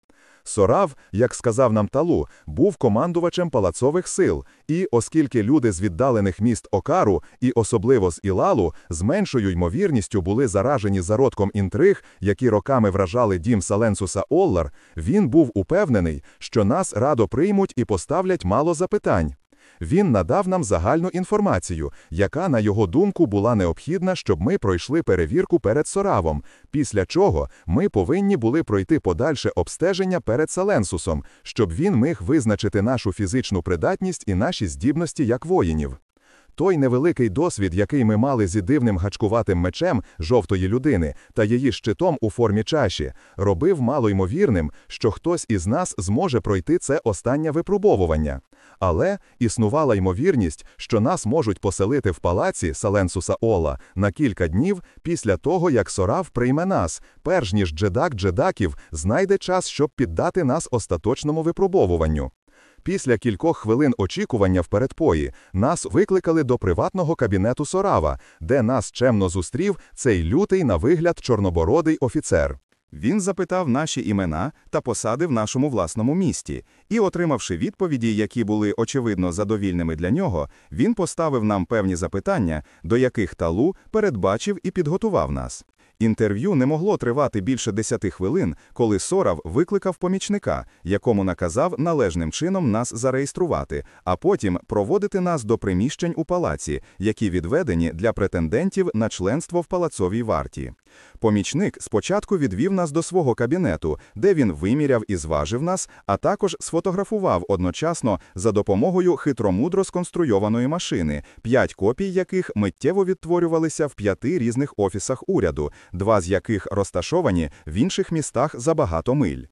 Сорав, як сказав нам Талу, був командувачем палацових сил, і, оскільки люди з віддалених міст Окару, і особливо з Ілалу, з меншою ймовірністю були заражені зародком інтриг, які роками вражали дім Саленсуса Оллар, він був упевнений, що нас радо приймуть і поставлять мало запитань. Він надав нам загальну інформацію, яка, на його думку, була необхідна, щоб ми пройшли перевірку перед Соравом, після чого ми повинні були пройти подальше обстеження перед Саленсусом, щоб він міг визначити нашу фізичну придатність і наші здібності як воїнів. Той невеликий досвід, який ми мали зі дивним гачкуватим мечем жовтої людини та її щитом у формі чаші, робив малоймовірним, що хтось із нас зможе пройти це останнє випробовування. Але існувала ймовірність, що нас можуть поселити в палаці Саленсуса Ола на кілька днів після того, як Сорав прийме нас, перш ніж джедак джедаків знайде час, щоб піддати нас остаточному випробовуванню. Після кількох хвилин очікування в передпої нас викликали до приватного кабінету Сорава, де нас чемно зустрів цей лютий на вигляд чорнобородий офіцер. Він запитав наші імена та посади в нашому власному місті, і, отримавши відповіді, які були очевидно задовільними для нього, він поставив нам певні запитання, до яких Талу передбачив і підготував нас. Інтерв'ю не могло тривати більше 10 хвилин, коли Сорав викликав помічника, якому наказав належним чином нас зареєструвати, а потім проводити нас до приміщень у палаці, які відведені для претендентів на членство в палацовій варті. Помічник спочатку відвів нас до свого кабінету, де він виміряв і зважив нас, а також сфотографував одночасно за допомогою хитромудро сконструйованої машини, п'ять копій яких миттєво відтворювалися в п'яти різних офісах уряду, два з яких розташовані в інших містах за багато миль.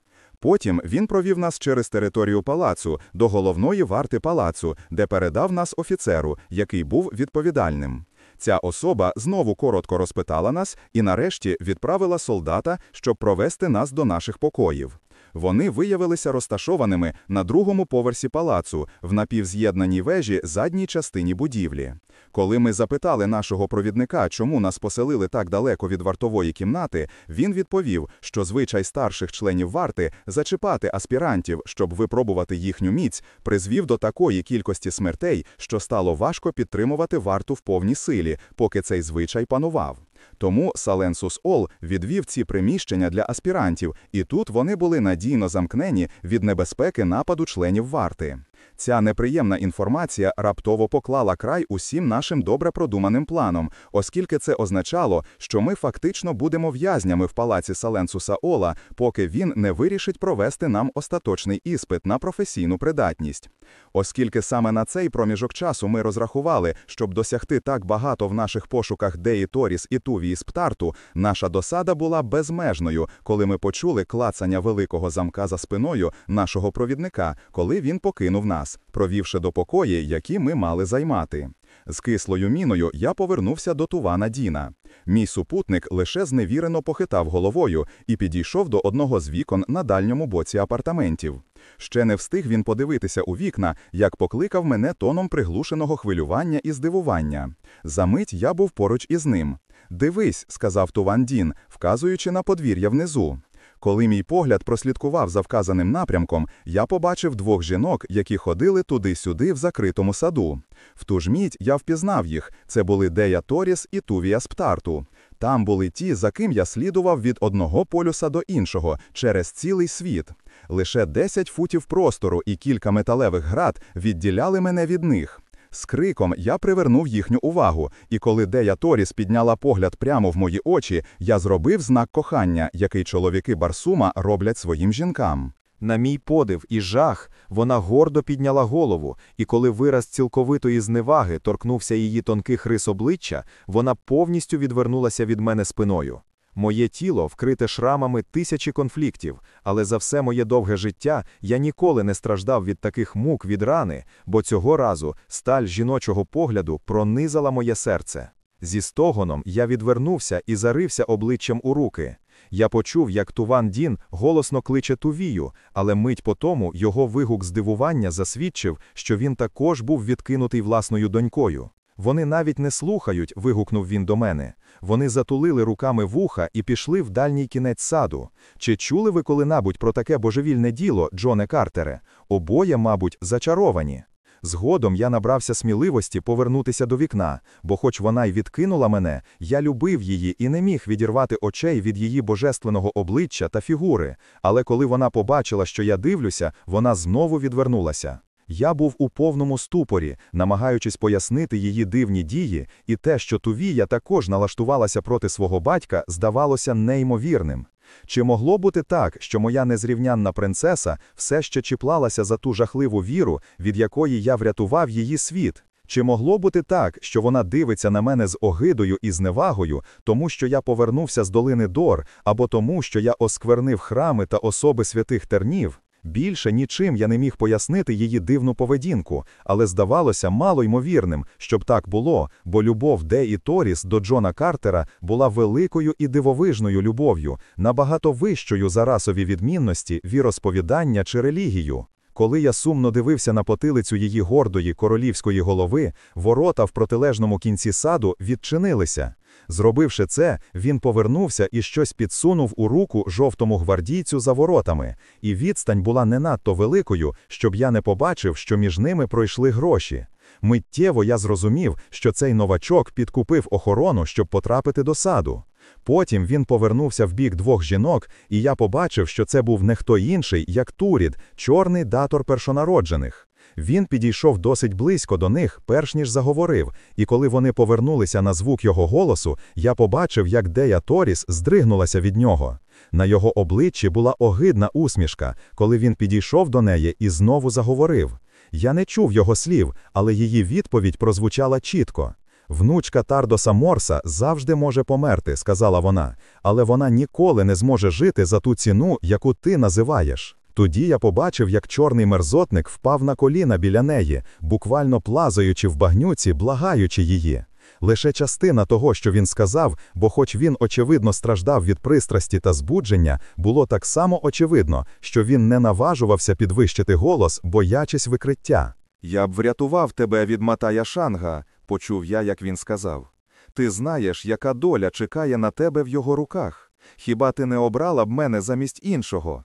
Потім він провів нас через територію палацу до головної варти палацу, де передав нас офіцеру, який був відповідальним. Ця особа знову коротко розпитала нас і нарешті відправила солдата, щоб провести нас до наших покоїв. Вони виявилися розташованими на другому поверсі палацу, в напівз'єднаній вежі задній частині будівлі. Коли ми запитали нашого провідника, чому нас поселили так далеко від вартової кімнати, він відповів, що звичай старших членів варти зачіпати аспірантів, щоб випробувати їхню міць, призвів до такої кількості смертей, що стало важко підтримувати варту в повній силі, поки цей звичай панував. Тому Саленсус Ол відвів ці приміщення для аспірантів, і тут вони були надійно замкнені від небезпеки нападу членів варти. Ця неприємна інформація раптово поклала край усім нашим добре продуманим планам, оскільки це означало, що ми фактично будемо в'язнями в палаці Саленсуса Ола, поки він не вирішить провести нам остаточний іспит на професійну придатність. Оскільки саме на цей проміжок часу ми розрахували, щоб досягти так багато в наших пошуках Деї Торіс і Тувії Сптарту, наша досада була безмежною, коли ми почули клацання великого замка за спиною нашого провідника, коли він покинув нас, провівши до покої, які ми мали займати. З кислою міною я повернувся до Тувана Діна. Мій супутник лише зневірено похитав головою і підійшов до одного з вікон на дальньому боці апартаментів. Ще не встиг він подивитися у вікна, як покликав мене тоном приглушеного хвилювання і здивування. Замить я був поруч із ним. Дивись, сказав Туван Дін, вказуючи на подвір'я внизу. Коли мій погляд прослідкував за вказаним напрямком, я побачив двох жінок, які ходили туди-сюди в закритому саду. В ту ж мідь я впізнав їх. Це були Дея Торіс і Тувія Сптарту. Там були ті, за ким я слідував від одного полюса до іншого через цілий світ. Лише 10 футів простору і кілька металевих град відділяли мене від них. З криком я привернув їхню увагу, і коли Дея Торіс підняла погляд прямо в мої очі, я зробив знак кохання, який чоловіки Барсума роблять своїм жінкам. На мій подив і жах вона гордо підняла голову, і коли вираз цілковитої зневаги торкнувся її тонких рис обличчя, вона повністю відвернулася від мене спиною. Моє тіло вкрите шрамами тисячі конфліктів, але за все моє довге життя я ніколи не страждав від таких мук від рани, бо цього разу сталь жіночого погляду пронизала моє серце. Зі стогоном я відвернувся і зарився обличчям у руки. Я почув, як Туван Дін голосно кличе Тувію, але мить по тому його вигук здивування засвідчив, що він також був відкинутий власною донькою. Вони навіть не слухають, вигукнув він до мене. Вони затулили руками вуха і пішли в дальній кінець саду. Чи чули ви коли-небудь про таке божевільне діло, Джоне Картере? Обоє, мабуть, зачаровані. Згодом я набрався сміливості повернутися до вікна, бо, хоч вона й відкинула мене, я любив її і не міг відірвати очей від її божественного обличчя та фігури. Але коли вона побачила, що я дивлюся, вона знову відвернулася. Я був у повному ступорі, намагаючись пояснити її дивні дії, і те, що Тувія також налаштувалася проти свого батька, здавалося неймовірним. Чи могло бути так, що моя незрівнянна принцеса все ще чіплалася за ту жахливу віру, від якої я врятував її світ? Чи могло бути так, що вона дивиться на мене з огидою і зневагою, тому що я повернувся з долини Дор, або тому, що я осквернив храми та особи святих тернів? Більше нічим я не міг пояснити її дивну поведінку, але здавалося мало ймовірним, щоб так було, бо любов Де і Торіс до Джона Картера була великою і дивовижною любов'ю, набагато вищою за расові відмінності, віросповідання чи релігію. Коли я сумно дивився на потилицю її гордої королівської голови, ворота в протилежному кінці саду відчинилися. Зробивши це, він повернувся і щось підсунув у руку жовтому гвардійцю за воротами, і відстань була не надто великою, щоб я не побачив, що між ними пройшли гроші. Миттєво я зрозумів, що цей новачок підкупив охорону, щоб потрапити до саду. Потім він повернувся в бік двох жінок, і я побачив, що це був не хто інший, як Турід, чорний датор першонароджених. Він підійшов досить близько до них, перш ніж заговорив, і коли вони повернулися на звук його голосу, я побачив, як Дея Торіс здригнулася від нього. На його обличчі була огидна усмішка, коли він підійшов до неї і знову заговорив. Я не чув його слів, але її відповідь прозвучала чітко. Внучка Тардоса Морса завжди може померти, сказала вона, але вона ніколи не зможе жити за ту ціну, яку ти називаєш. Тоді я побачив, як чорний мерзотник впав на коліна біля неї, буквально плазаючи в багнюці, благаючи її. Лише частина того, що він сказав, бо, хоч він очевидно страждав від пристрасті та збудження, було так само очевидно, що він не наважувався підвищити голос, боячись викриття. Я б врятував тебе від Матая Шанга, почув я, як він сказав. Ти знаєш, яка доля чекає на тебе в його руках. Хіба ти не обрала б мене замість іншого?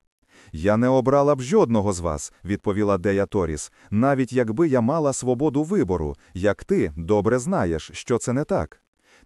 Я не обрала б жодного з вас, відповіла Дея Торіс, навіть якби я мала свободу вибору, як ти добре знаєш, що це не так.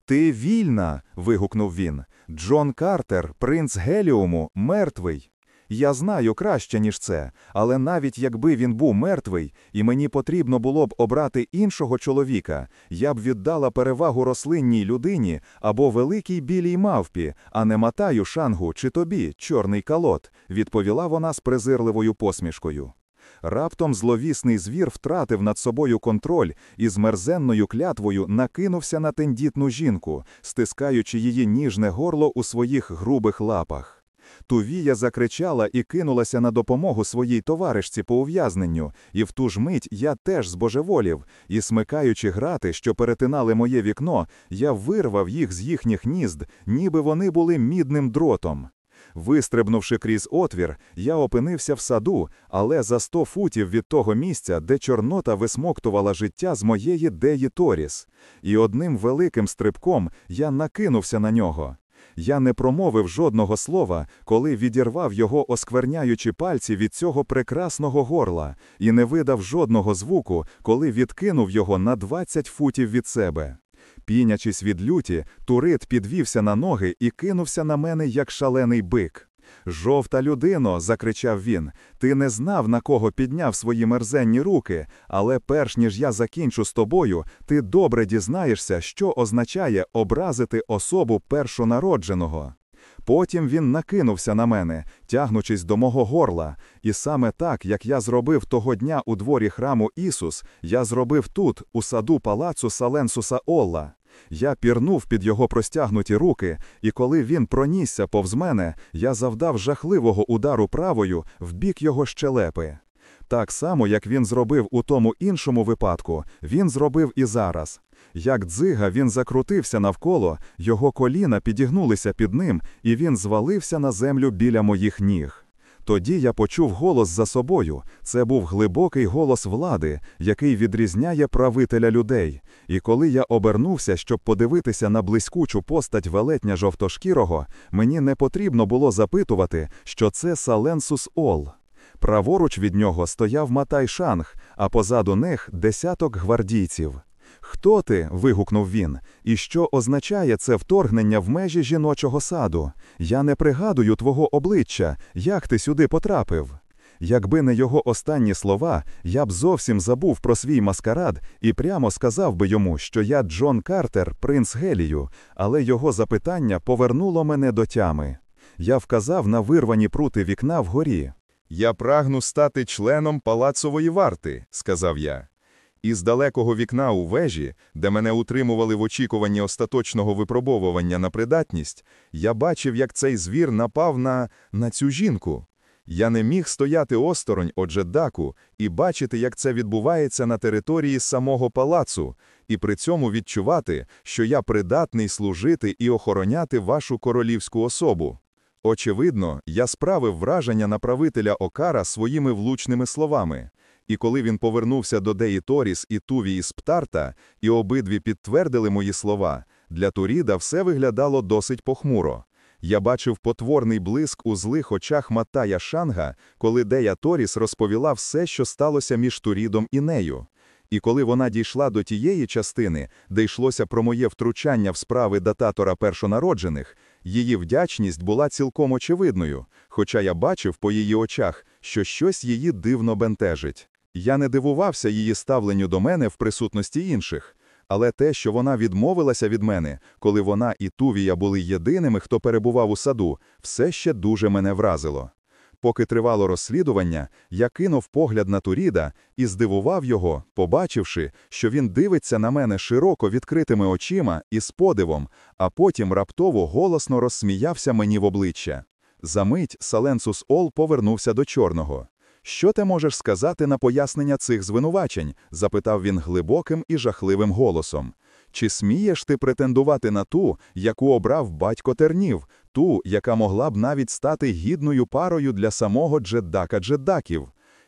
Ти вільна. вигукнув він. Джон Картер, принц Геліуму, мертвий. Я знаю краще, ніж це, але навіть якби він був мертвий, і мені потрібно було б обрати іншого чоловіка, я б віддала перевагу рослинній людині або великій білій мавпі, а не матаю шангу чи тобі, чорний калот, відповіла вона з презирливою посмішкою. Раптом зловісний звір втратив над собою контроль і з мерзенною клятвою накинувся на тендітну жінку, стискаючи її ніжне горло у своїх грубих лапах. Тувія закричала і кинулася на допомогу своїй товаришці по ув'язненню, і в ту ж мить я теж збожеволів, і, смикаючи грати, що перетинали моє вікно, я вирвав їх з їхніх нізд, ніби вони були мідним дротом. Вистрибнувши крізь отвір, я опинився в саду, але за сто футів від того місця, де Чорнота висмоктувала життя з моєї Деї Торіс, і одним великим стрибком я накинувся на нього. Я не промовив жодного слова, коли відірвав його, оскверняючи пальці від цього прекрасного горла, і не видав жодного звуку, коли відкинув його на 20 футів від себе. Пінячись від люті, турит підвівся на ноги і кинувся на мене, як шалений бик. Жовта людино, закричав він, ти не знав, на кого підняв свої мерзенні руки, але перш ніж я закінчу з тобою, ти добре дізнаєшся, що означає образити особу першонародженого. Потім він накинувся на мене, тягнучись до мого горла, і саме так, як я зробив того дня у дворі храму Ісус, я зробив тут, у саду палацу Саленсуса Олла. Я пірнув під його простягнуті руки, і коли він пронісся повз мене, я завдав жахливого удару правою в бік його щелепи. Так само, як він зробив у тому іншому випадку, він зробив і зараз. Як дзига він закрутився навколо, його коліна підігнулися під ним, і він звалився на землю біля моїх ніг. Тоді я почув голос за собою. Це був глибокий голос влади, який відрізняє правителя людей. І коли я обернувся, щоб подивитися на блискучу постать велетня жовтошкірого, мені не потрібно було запитувати, що це Саленсус Ол. Праворуч від нього стояв Матай Шанг, а позаду них десяток гвардійців. Хто ти? вигукнув він. І що означає це вторгнення в межі жіночого саду? Я не пригадую твого обличчя, як ти сюди потрапив. Якби не його останні слова, я б зовсім забув про свій маскарад і прямо сказав би йому, що я Джон Картер, принц Гелію, але його запитання повернуло мене до тями. Я вказав на вирвані прути вікна вгорі. Я прагну стати членом палацової варти, сказав я. Із далекого вікна у вежі, де мене утримували в очікуванні остаточного випробовування на придатність, я бачив, як цей звір напав на, на цю жінку. Я не міг стояти осторонь отже даку і бачити, як це відбувається на території самого палацу, і при цьому відчувати, що я придатний служити і охороняти вашу королівську особу. Очевидно, я справив враження на правителя Окара своїми влучними словами. І коли він повернувся до Деї Торіс і Тувії Сптарта, і обидві підтвердили мої слова, для Туріда все виглядало досить похмуро. Я бачив потворний блиск у злих очах Матая Шанга, коли Дея Торіс розповіла все, що сталося між Турідом і нею. І коли вона дійшла до тієї частини, де йшлося про моє втручання в справи дататора першонароджених, її вдячність була цілком очевидною, хоча я бачив по її очах, що щось її дивно бентежить. Я не дивувався її ставленню до мене в присутності інших, але те, що вона відмовилася від мене, коли вона і Тувія були єдиними, хто перебував у саду, все ще дуже мене вразило. Поки тривало розслідування, я кинув погляд на Туріда і здивував його, побачивши, що він дивиться на мене широко відкритими очима і з подивом, а потім раптово голосно розсміявся мені в обличчя. Замить Саленсус Ол повернувся до чорного. Що ти можеш сказати на пояснення цих звинувачень? запитав він глибоким і жахливим голосом. Чи смієш ти претендувати на ту, яку обрав батько тернів, ту, яка могла б навіть стати гідною парою для самого Джеддака Джеддаків?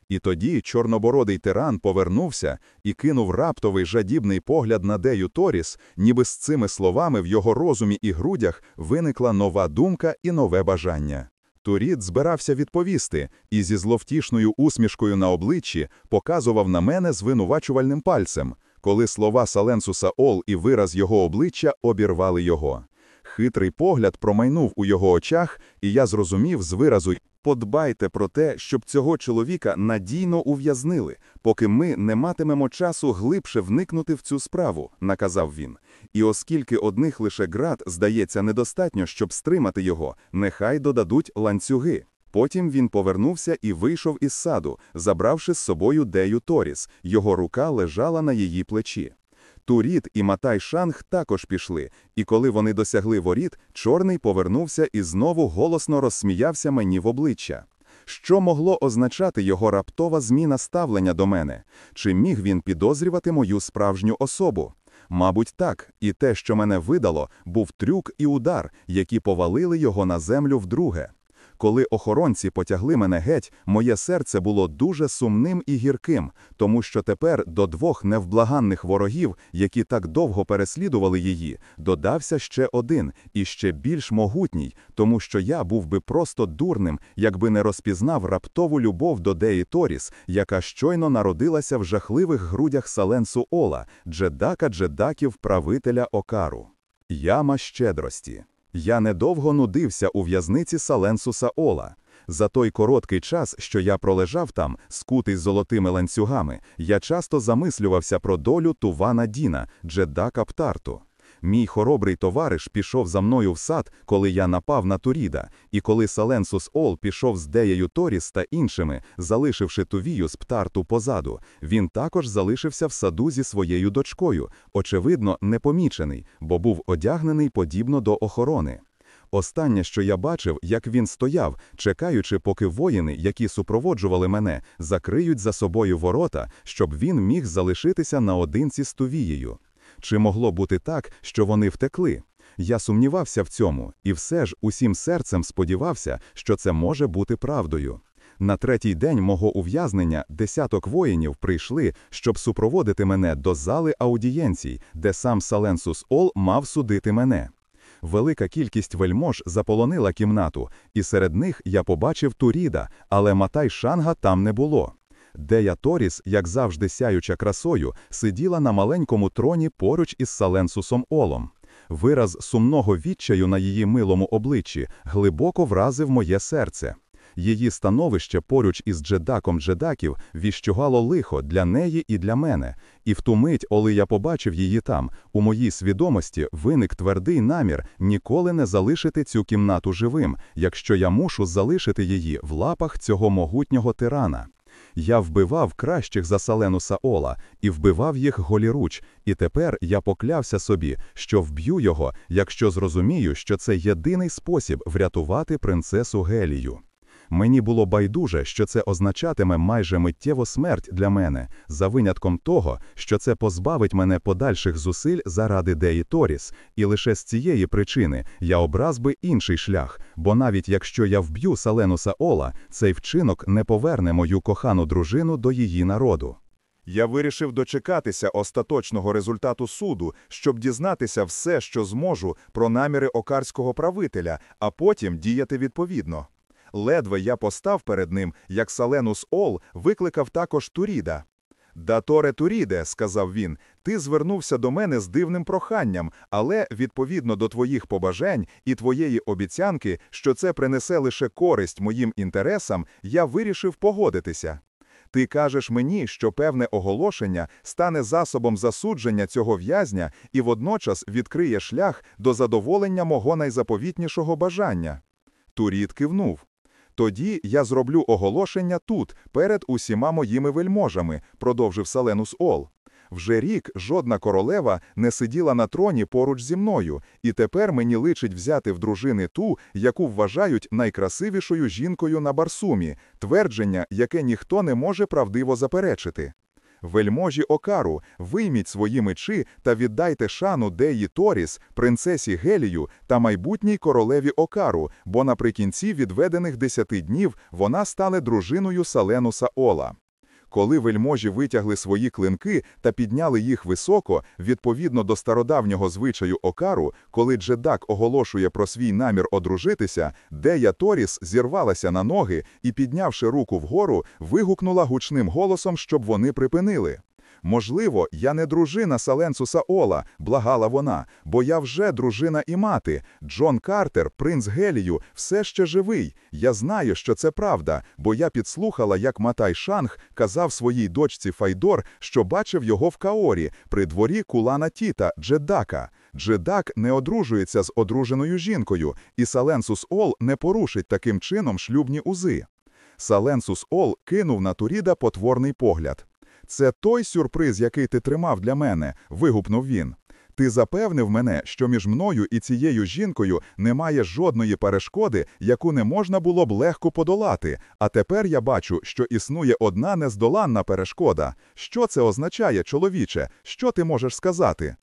І тоді чорнобородий тиран повернувся і кинув раптовий жадібний погляд на Дею Торіс, ніби з цими словами в його розумі і грудях виникла нова думка і нове бажання. Туріт збирався відповісти і зі зловтішною усмішкою на обличчі показував на мене звинувачувальним пальцем, коли слова Саленсуса Ол і вираз його обличчя обірвали його. Хитрий погляд промайнув у його очах, і я зрозумів з виразу «Подбайте про те, щоб цього чоловіка надійно ув'язнили, поки ми не матимемо часу глибше вникнути в цю справу», – наказав він. І оскільки одних лише град, здається, недостатньо, щоб стримати його, нехай додадуть ланцюги. Потім він повернувся і вийшов із саду, забравши з собою Дею Торіс, його рука лежала на її плечі. Туріт і Матай Шанг також пішли, і коли вони досягли воріт, чорний повернувся і знову голосно розсміявся мені в обличчя. Що могло означати його раптова зміна ставлення до мене? Чи міг він підозрювати мою справжню особу? Мабуть, так, і те, що мене видало, був трюк і удар, які повалили його на землю вдруге. Коли охоронці потягли мене геть, моє серце було дуже сумним і гірким, тому що тепер до двох невблаганних ворогів, які так довго переслідували її, додався ще один і ще більш могутній, тому що я був би просто дурним, якби не розпізнав раптову любов до Деї Торіс, яка щойно народилася в жахливих грудях Саленсу Ола, джедака джедаків правителя Окару. Яма щедрості. Я недовго нудився у в'язниці Саленсуса Ола. За той короткий час, що я пролежав там, скутий золотими ланцюгами, я часто замислювався про долю Тувана Діна, Джедака Птарту. Мій хоробрий товариш пішов за мною в сад, коли я напав на Туріда, і коли Саленсус Ол пішов з Деєю Торіс та іншими, залишивши Тувію з Птарту позаду, він також залишився в саду зі своєю дочкою, очевидно, непомічений, бо був одягнений подібно до охорони. Останнє, що я бачив, як він стояв, чекаючи, поки воїни, які супроводжували мене, закриють за собою ворота, щоб він міг залишитися наодинці з Тувією. Чи могло бути так, що вони втекли? Я сумнівався в цьому, і все ж усім серцем сподівався, що це може бути правдою. На третій день мого ув'язнення десяток воїнів прийшли, щоб супроводити мене до зали аудієнцій, де сам Саленсус Ол мав судити мене. Велика кількість вельмож заполонила кімнату, і серед них я побачив Туріда, але Матай Шанга там не було. Дея Торіс, як завжди сяюча красою, сиділа на маленькому троні поруч із Саленсусом Олом. Вираз сумного відчаю на її милому обличчі глибоко вразив моє серце. Її становище поруч із джедаком джедаків віщугало лихо для неї і для мене, і в ту мить, коли я побачив її там, у моїй свідомості виник твердий намір ніколи не залишити цю кімнату живим, якщо я мушу залишити її в лапах цього могутнього тирана. Я вбивав кращих за Саленуса Ола і вбивав їх голіруч, і тепер я поклявся собі, що вб'ю його, якщо зрозумію, що це єдиний спосіб врятувати принцесу Гелію. Мені було байдуже, що це означатиме майже миттєво смерть для мене, за винятком того, що це позбавить мене подальших зусиль заради Деї Торіс, і лише з цієї причини я образ би інший шлях, бо навіть якщо я вб'ю Саленуса Ола, цей вчинок не поверне мою кохану дружину до її народу. Я вирішив дочекатися остаточного результату суду, щоб дізнатися все, що зможу про наміри окарського правителя, а потім діяти відповідно. Ледве я постав перед ним, як Саленус Ол викликав також Туріда. «Даторе Туріде», – сказав він, – «ти звернувся до мене з дивним проханням, але, відповідно до твоїх побажань і твоєї обіцянки, що це принесе лише користь моїм інтересам, я вирішив погодитися». Ти кажеш мені, що певне оголошення стане засобом засудження цього в'язня і водночас відкриє шлях до задоволення мого найзаповітнішого бажання. Туріт кивнув. Тоді я зроблю оголошення тут, перед усіма моїми вельможами, продовжив Саленус Ол. Вже рік жодна королева не сиділа на троні поруч зі мною, і тепер мені личить взяти в дружини ту, яку вважають найкрасивішою жінкою на Барсумі, твердження, яке ніхто не може правдиво заперечити. Вельможі Окару, вийміть свої мечі та віддайте шану Деї Торіс, принцесі Гелію та майбутній королеві Окару, бо наприкінці відведених десяти днів вона стане дружиною Саленуса Ола. Коли вельможі витягли свої клинки та підняли їх високо, відповідно до стародавнього звичаю Окару, коли Джедак оголошує про свій намір одружитися, Дея Торіс зірвалася на ноги і, піднявши руку вгору, вигукнула гучним голосом, щоб вони припинили. Можливо, я не дружина Саленсуса Ола, благала вона, бо я вже дружина і мати. Джон Картер, принц Гелію, все ще живий. Я знаю, що це правда, бо я підслухала, як Матай Шанг казав своїй дочці Файдор, що бачив його в Каорі, при дворі кулана Тіта, Джедака. Джедак не одружується з одруженою жінкою, і Саленсус Ол не порушить таким чином шлюбні узи. Саленсус Ол кинув на Туріда потворний погляд. Це той сюрприз, який ти тримав для мене, вигукнув він. Ти запевнив мене, що між мною і цією жінкою немає жодної перешкоди, яку не можна було б легко подолати. А тепер я бачу, що існує одна нездоланна перешкода. Що це означає, чоловіче? Що ти можеш сказати?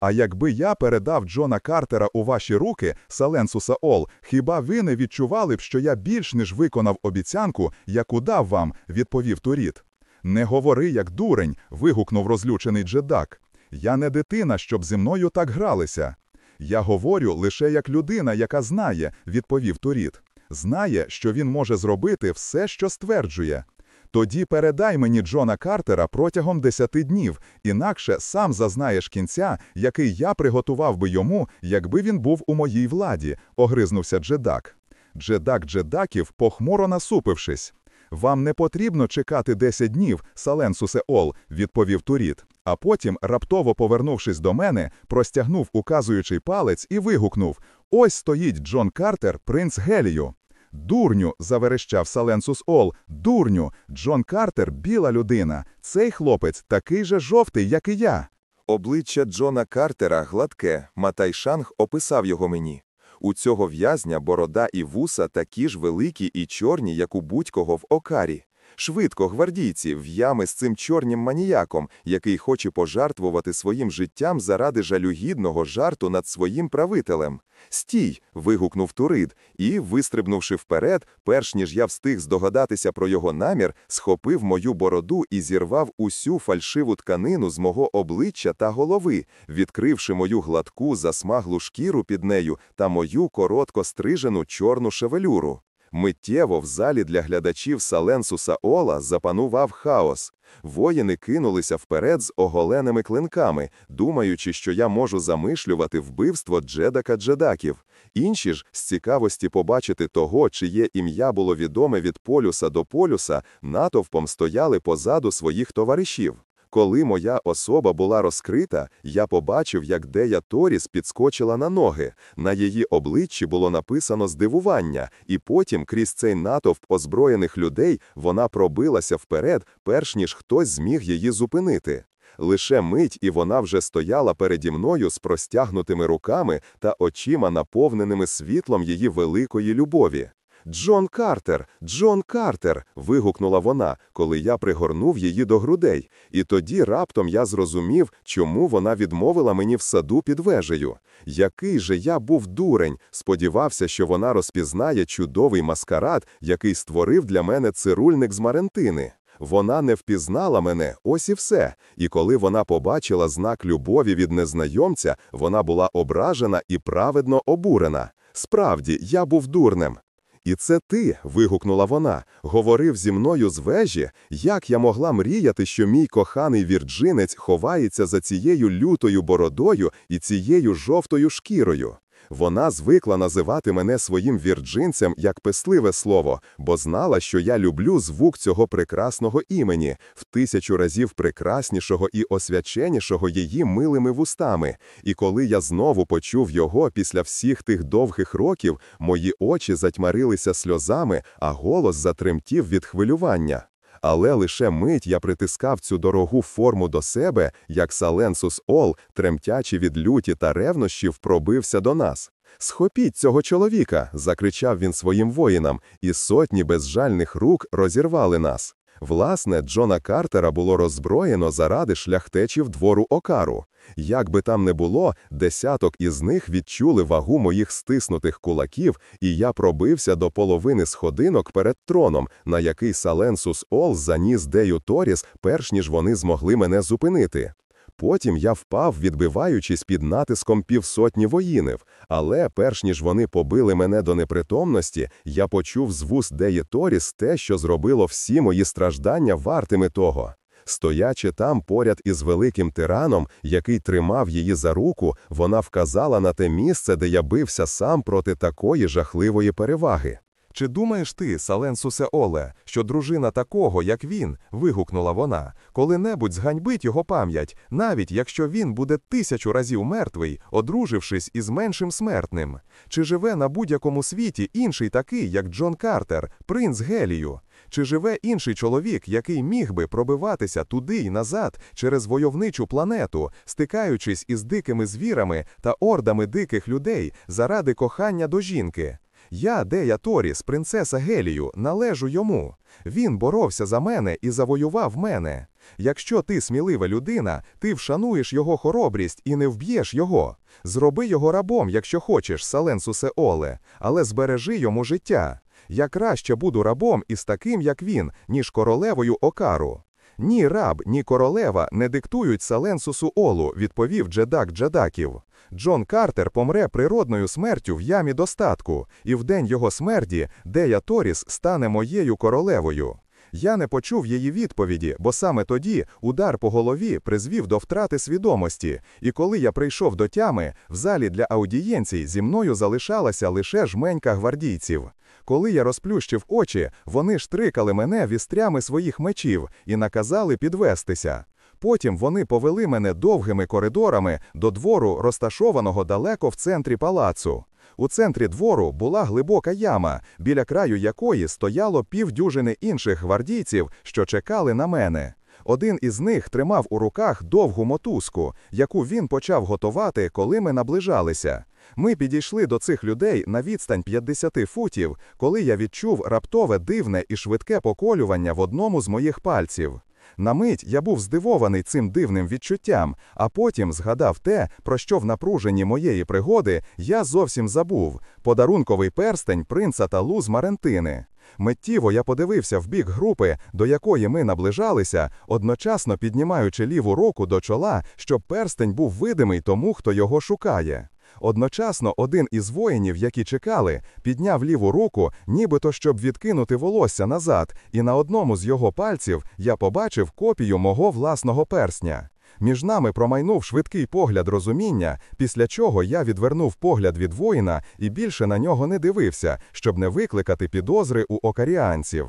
А якби я передав Джона Картера у ваші руки, Саленсуса Ол, хіба ви не відчували б, що я більш ніж виконав обіцянку, яку дав вам, відповів Туріт. Не говори, як дурень, вигукнув розлючений Джедак. Я не дитина, щоб зі мною так гралися. Я говорю лише як людина, яка знає, відповів Туріт. Знає, що він може зробити все, що стверджує. Тоді передай мені Джона Картера протягом 10 днів, інакше сам зазнаєш кінця, який я приготував би йому, якби він був у моїй владі, огризнувся Джедак. Джедак Джедаків, похмуро насупившись. Вам не потрібно чекати 10 днів, Саленсусе Ол, відповів Туріт. А потім, раптово повернувшись до мене, простягнув указуючий палець і вигукнув: Ось стоїть Джон Картер, принц Гелію. Дурню, заверещав Саленсус Ол, дурню, Джон Картер біла людина. Цей хлопець такий же жовтий, як і я. Обличчя Джона Картера гладке, Матай Шанг описав його мені. У цього в'язня борода і вуса такі ж великі і чорні, як у будь-кого в окарі. Швидко, гвардійці, в ями з цим чорнім маніяком, який хоче пожертвувати своїм життям заради жалюгідного жарту над своїм правителем. Стій. вигукнув Турид, і, вистрибнувши вперед, перш ніж я встиг здогадатися про його намір, схопив мою бороду і зірвав усю фальшиву тканину з мого обличчя та голови, відкривши мою гладку засмаглу шкіру під нею та мою коротко стрижену чорну шевелюру. Миттєво в залі для глядачів Саленсуса Ола запанував хаос. Воїни кинулися вперед з оголеними клинками, думаючи, що я можу замишлювати вбивство Джедака Джедаків. Інші ж, з цікавості побачити того, чиє ім'я було відоме від полюса до полюса, натовпом стояли позаду своїх товаришів. Коли моя особа була розкрита, я побачив, як Дея Торіс підскочила на ноги. На її обличчі було написано здивування, і потім, крізь цей натовп озброєних людей, вона пробилася вперед, перш ніж хтось зміг її зупинити. Лише мить, і вона вже стояла переді мною з простягнутими руками та очима, наповненими світлом її великої любові. Джон Картер, Джон Картер. вигукнула вона, коли я пригорнув її до грудей, і тоді раптом я зрозумів, чому вона відмовила мені в саду під вежею. Який же я був дурень, сподівався, що вона розпізнає чудовий маскарад, який створив для мене цирульник з Марентини. Вона не впізнала мене, ось і все. І коли вона побачила знак любові від незнайомця, вона була ображена і праведно обурена. Справді, я був дурнем. І це ти, вигукнула вона, говорив зі мною з вежі, як я могла мріяти, що мій коханий вірджинець ховається за цією лютою бородою і цією жовтою шкірою. Вона звикла називати мене своїм вірджинцем як песливе слово, бо знала, що я люблю звук цього прекрасного імені, в тисячу разів прекраснішого і освяченішого її милими вустами. І коли я знову почув його після всіх тих довгих років, мої очі затьмарилися сльозами, а голос затремтів від хвилювання. Але лише мить я притискав цю дорогу форму до себе, як Саленсус Ол, тремтячи від люті та ревнощів, пробився до нас. Схопіть цього чоловіка, закричав він своїм воїнам, і сотні безжальних рук розірвали нас. Власне, Джона Картера було роззброєно заради шляхтечів двору Окару. Як би там не було, десяток із них відчули вагу моїх стиснутих кулаків, і я пробився до половини сходинок перед троном, на який Саленсус Ол заніс Дею Торіс, перш ніж вони змогли мене зупинити. Потім я впав, відбиваючись під натиском півсотні воїнів, але перш ніж вони побили мене до непритомності, я почув з вуст Деї Торіс те, що зробило всі мої страждання вартими того. Стоячи там поряд із великим тираном, який тримав її за руку, вона вказала на те місце, де я бився сам проти такої жахливої переваги. Чи думаєш ти, Саленсусе Оле, що дружина такого, як він, вигукнула вона, коли-небудь зганьбить його пам'ять, навіть якщо він буде тисячу разів мертвий, одружившись із меншим смертним? Чи живе на будь-якому світі інший такий, як Джон Картер, принц Гелію? Чи живе інший чоловік, який міг би пробиватися туди й назад через войовничу планету, стикаючись із дикими звірами та ордами диких людей заради кохання до жінки? Я, Дея Торіс, принцеса Гелію, належу йому. Він боровся за мене і завоював мене. Якщо ти смілива людина, ти вшануєш його хоробрість і не вб'єш його. Зроби його рабом, якщо хочеш, Саленсусе Оле, але збережи йому життя. Я краще буду рабом із таким, як він, ніж королевою Окару. Ні раб, ні королева не диктують Саленсусу Олу, відповів Джедак Джедаків. Джон Картер помре природною смертю в ямі достатку, і в день його смерті Дея Торіс стане моєю королевою. Я не почув її відповіді, бо саме тоді удар по голові призвів до втрати свідомості, і коли я прийшов до тями, в залі для аудієнцій зі мною залишалася лише жменька гвардійців. Коли я розплющив очі, вони штрикали мене вістрями своїх мечів і наказали підвестися. Потім вони повели мене довгими коридорами до двору, розташованого далеко в центрі палацу. У центрі двору була глибока яма, біля краю якої стояло півдюжини інших гвардійців, що чекали на мене. Один із них тримав у руках довгу мотузку, яку він почав готувати, коли ми наближалися. Ми підійшли до цих людей на відстань 50 футів, коли я відчув раптове дивне і швидке поколювання в одному з моїх пальців. На мить я був здивований цим дивним відчуттям, а потім згадав те, про що в напруженні моєї пригоди я зовсім забув подарунковий перстень принца Талу з Марентини. Миттєво я подивився в бік групи, до якої ми наближалися, одночасно піднімаючи ліву руку до чола, щоб перстень був видимий тому, хто його шукає. Одночасно один із воїнів, які чекали, підняв ліву руку, нібито щоб відкинути волосся назад, і на одному з його пальців я побачив копію мого власного персня. Між нами промайнув швидкий погляд розуміння, після чого я відвернув погляд від воїна і більше на нього не дивився, щоб не викликати підозри у окаріанців.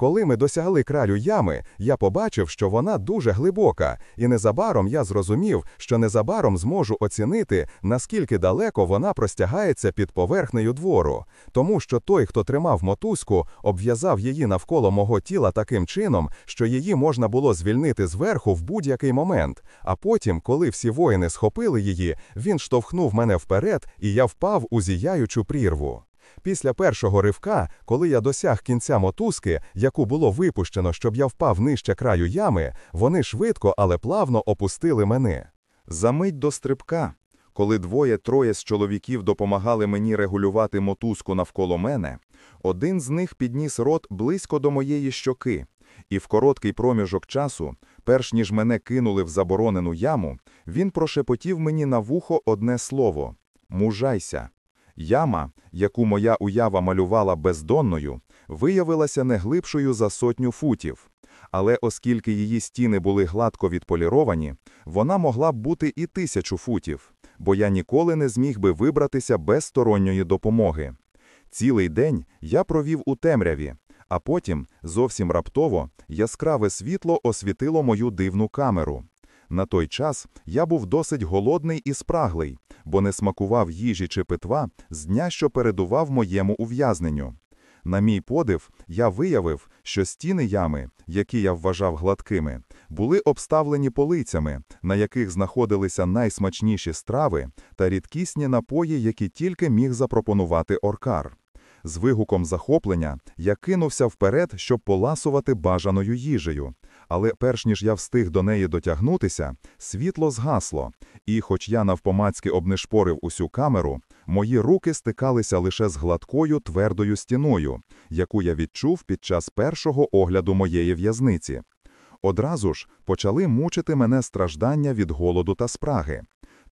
Коли ми досягли краю ями, я побачив, що вона дуже глибока, і незабаром я зрозумів, що незабаром зможу оцінити, наскільки далеко вона простягається під поверхнею двору, тому що той, хто тримав мотузку, обв'язав її навколо мого тіла таким чином, що її можна було звільнити зверху в будь-який момент. А потім, коли всі воїни схопили її, він штовхнув мене вперед, і я впав у зіяючу прірву. Після першого ривка, коли я досяг кінця мотузки, яку було випущено, щоб я впав нижче краю ями, вони швидко, але плавно опустили мене. За мить до стрибка, коли двоє-троє з чоловіків допомагали мені регулювати мотузку навколо мене, один з них підніс рот близько до моєї щоки, і в короткий проміжок часу, перш ніж мене кинули в заборонену яму, він прошепотів мені на вухо одне слово мужайся. Яма, яку моя уява малювала бездонною, виявилася не глибшою за сотню футів. Але оскільки її стіни були гладко відполіровані, вона могла б бути і тисячу футів, бо я ніколи не зміг би вибратися без сторонньої допомоги. Цілий день я провів у темряві, а потім, зовсім раптово, яскраве світло освітило мою дивну камеру. На той час я був досить голодний і спраглий, бо не смакував їжі чи питва з дня, що передував моєму ув'язненню. На мій подив, я виявив, що стіни ями, які я вважав гладкими, були обставлені полицями, на яких знаходилися найсмачніші страви та рідкісні напої, які тільки міг запропонувати оркар. З вигуком захоплення я кинувся вперед, щоб поласувати бажаною їжею. Але перш ніж я встиг до неї дотягнутися, світло згасло, і, хоч я навпомацьки обнишпорив усю камеру, мої руки стикалися лише з гладкою твердою стіною, яку я відчув під час першого огляду моєї в'язниці. Одразу ж почали мучити мене страждання від голоду та спраги.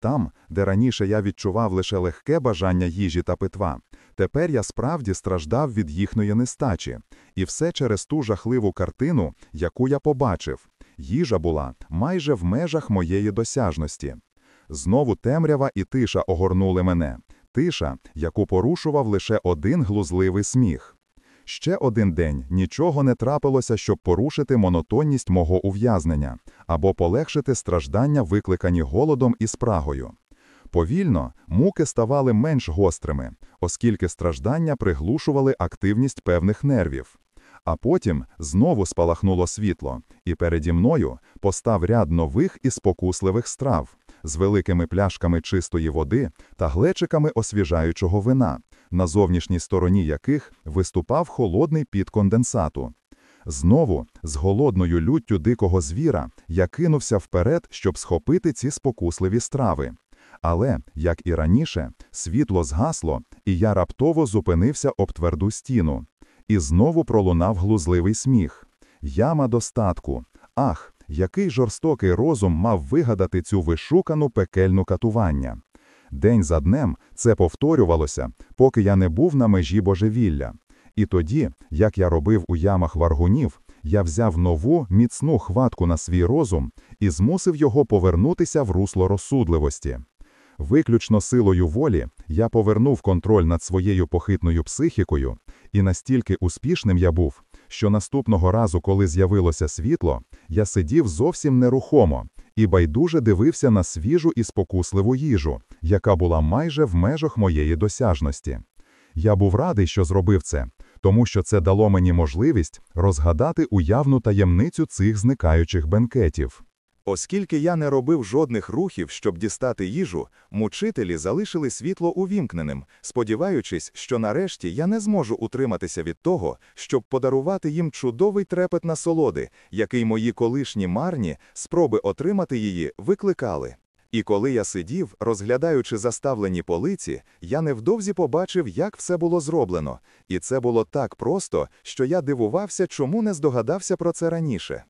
Там, де раніше я відчував лише легке бажання їжі та питва, тепер я справді страждав від їхньої нестачі, і все через ту жахливу картину, яку я побачив. Їжа була майже в межах моєї досяжності. Знову темрява і тиша огорнули мене, тиша, яку порушував лише один глузливий сміх. Ще один день нічого не трапилося, щоб порушити монотонність мого ув'язнення або полегшити страждання, викликані голодом і спрагою. Повільно муки ставали менш гострими, оскільки страждання приглушували активність певних нервів. А потім знову спалахнуло світло, і переді мною постав ряд нових і спокусливих страв з великими пляшками чистої води та глечиками освіжаючого вина, на зовнішній стороні яких виступав холодний під конденсату. Знову, з голодною люттю дикого звіра, я кинувся вперед, щоб схопити ці спокусливі страви. Але, як і раніше, світло згасло, і я раптово зупинився об тверду стіну. І знову пролунав глузливий сміх. Яма достатку. Ах, який жорстокий розум мав вигадати цю вишукану пекельну катування. День за днем це повторювалося, поки я не був на межі божевілля. І тоді, як я робив у ямах варгунів, Я взяв нову, міцну хватку на свій розум і змусив його повернутися в русло розсудливості. Виключно силою волі я повернув контроль над своєю похитною психікою, і настільки успішним я був, що наступного разу, коли з'явилося світло, я сидів зовсім нерухомо і байдуже дивився на свіжу і спокусливу їжу, яка була майже в межах моєї досяжності. Я був радий, що зробив це, тому що це дало мені можливість розгадати уявну таємницю цих зникаючих бенкетів. Оскільки я не робив жодних рухів, щоб дістати їжу, мучителі залишили світло увімкненим, сподіваючись, що нарешті я не зможу утриматися від того, щоб подарувати їм чудовий трепет насолоди, який мої колишні марні спроби отримати її викликали. І коли я сидів, розглядаючи заставлені полиці, я невдовзі побачив, як все було зроблено, і це було так просто, що я дивувався, чому не здогадався про це раніше.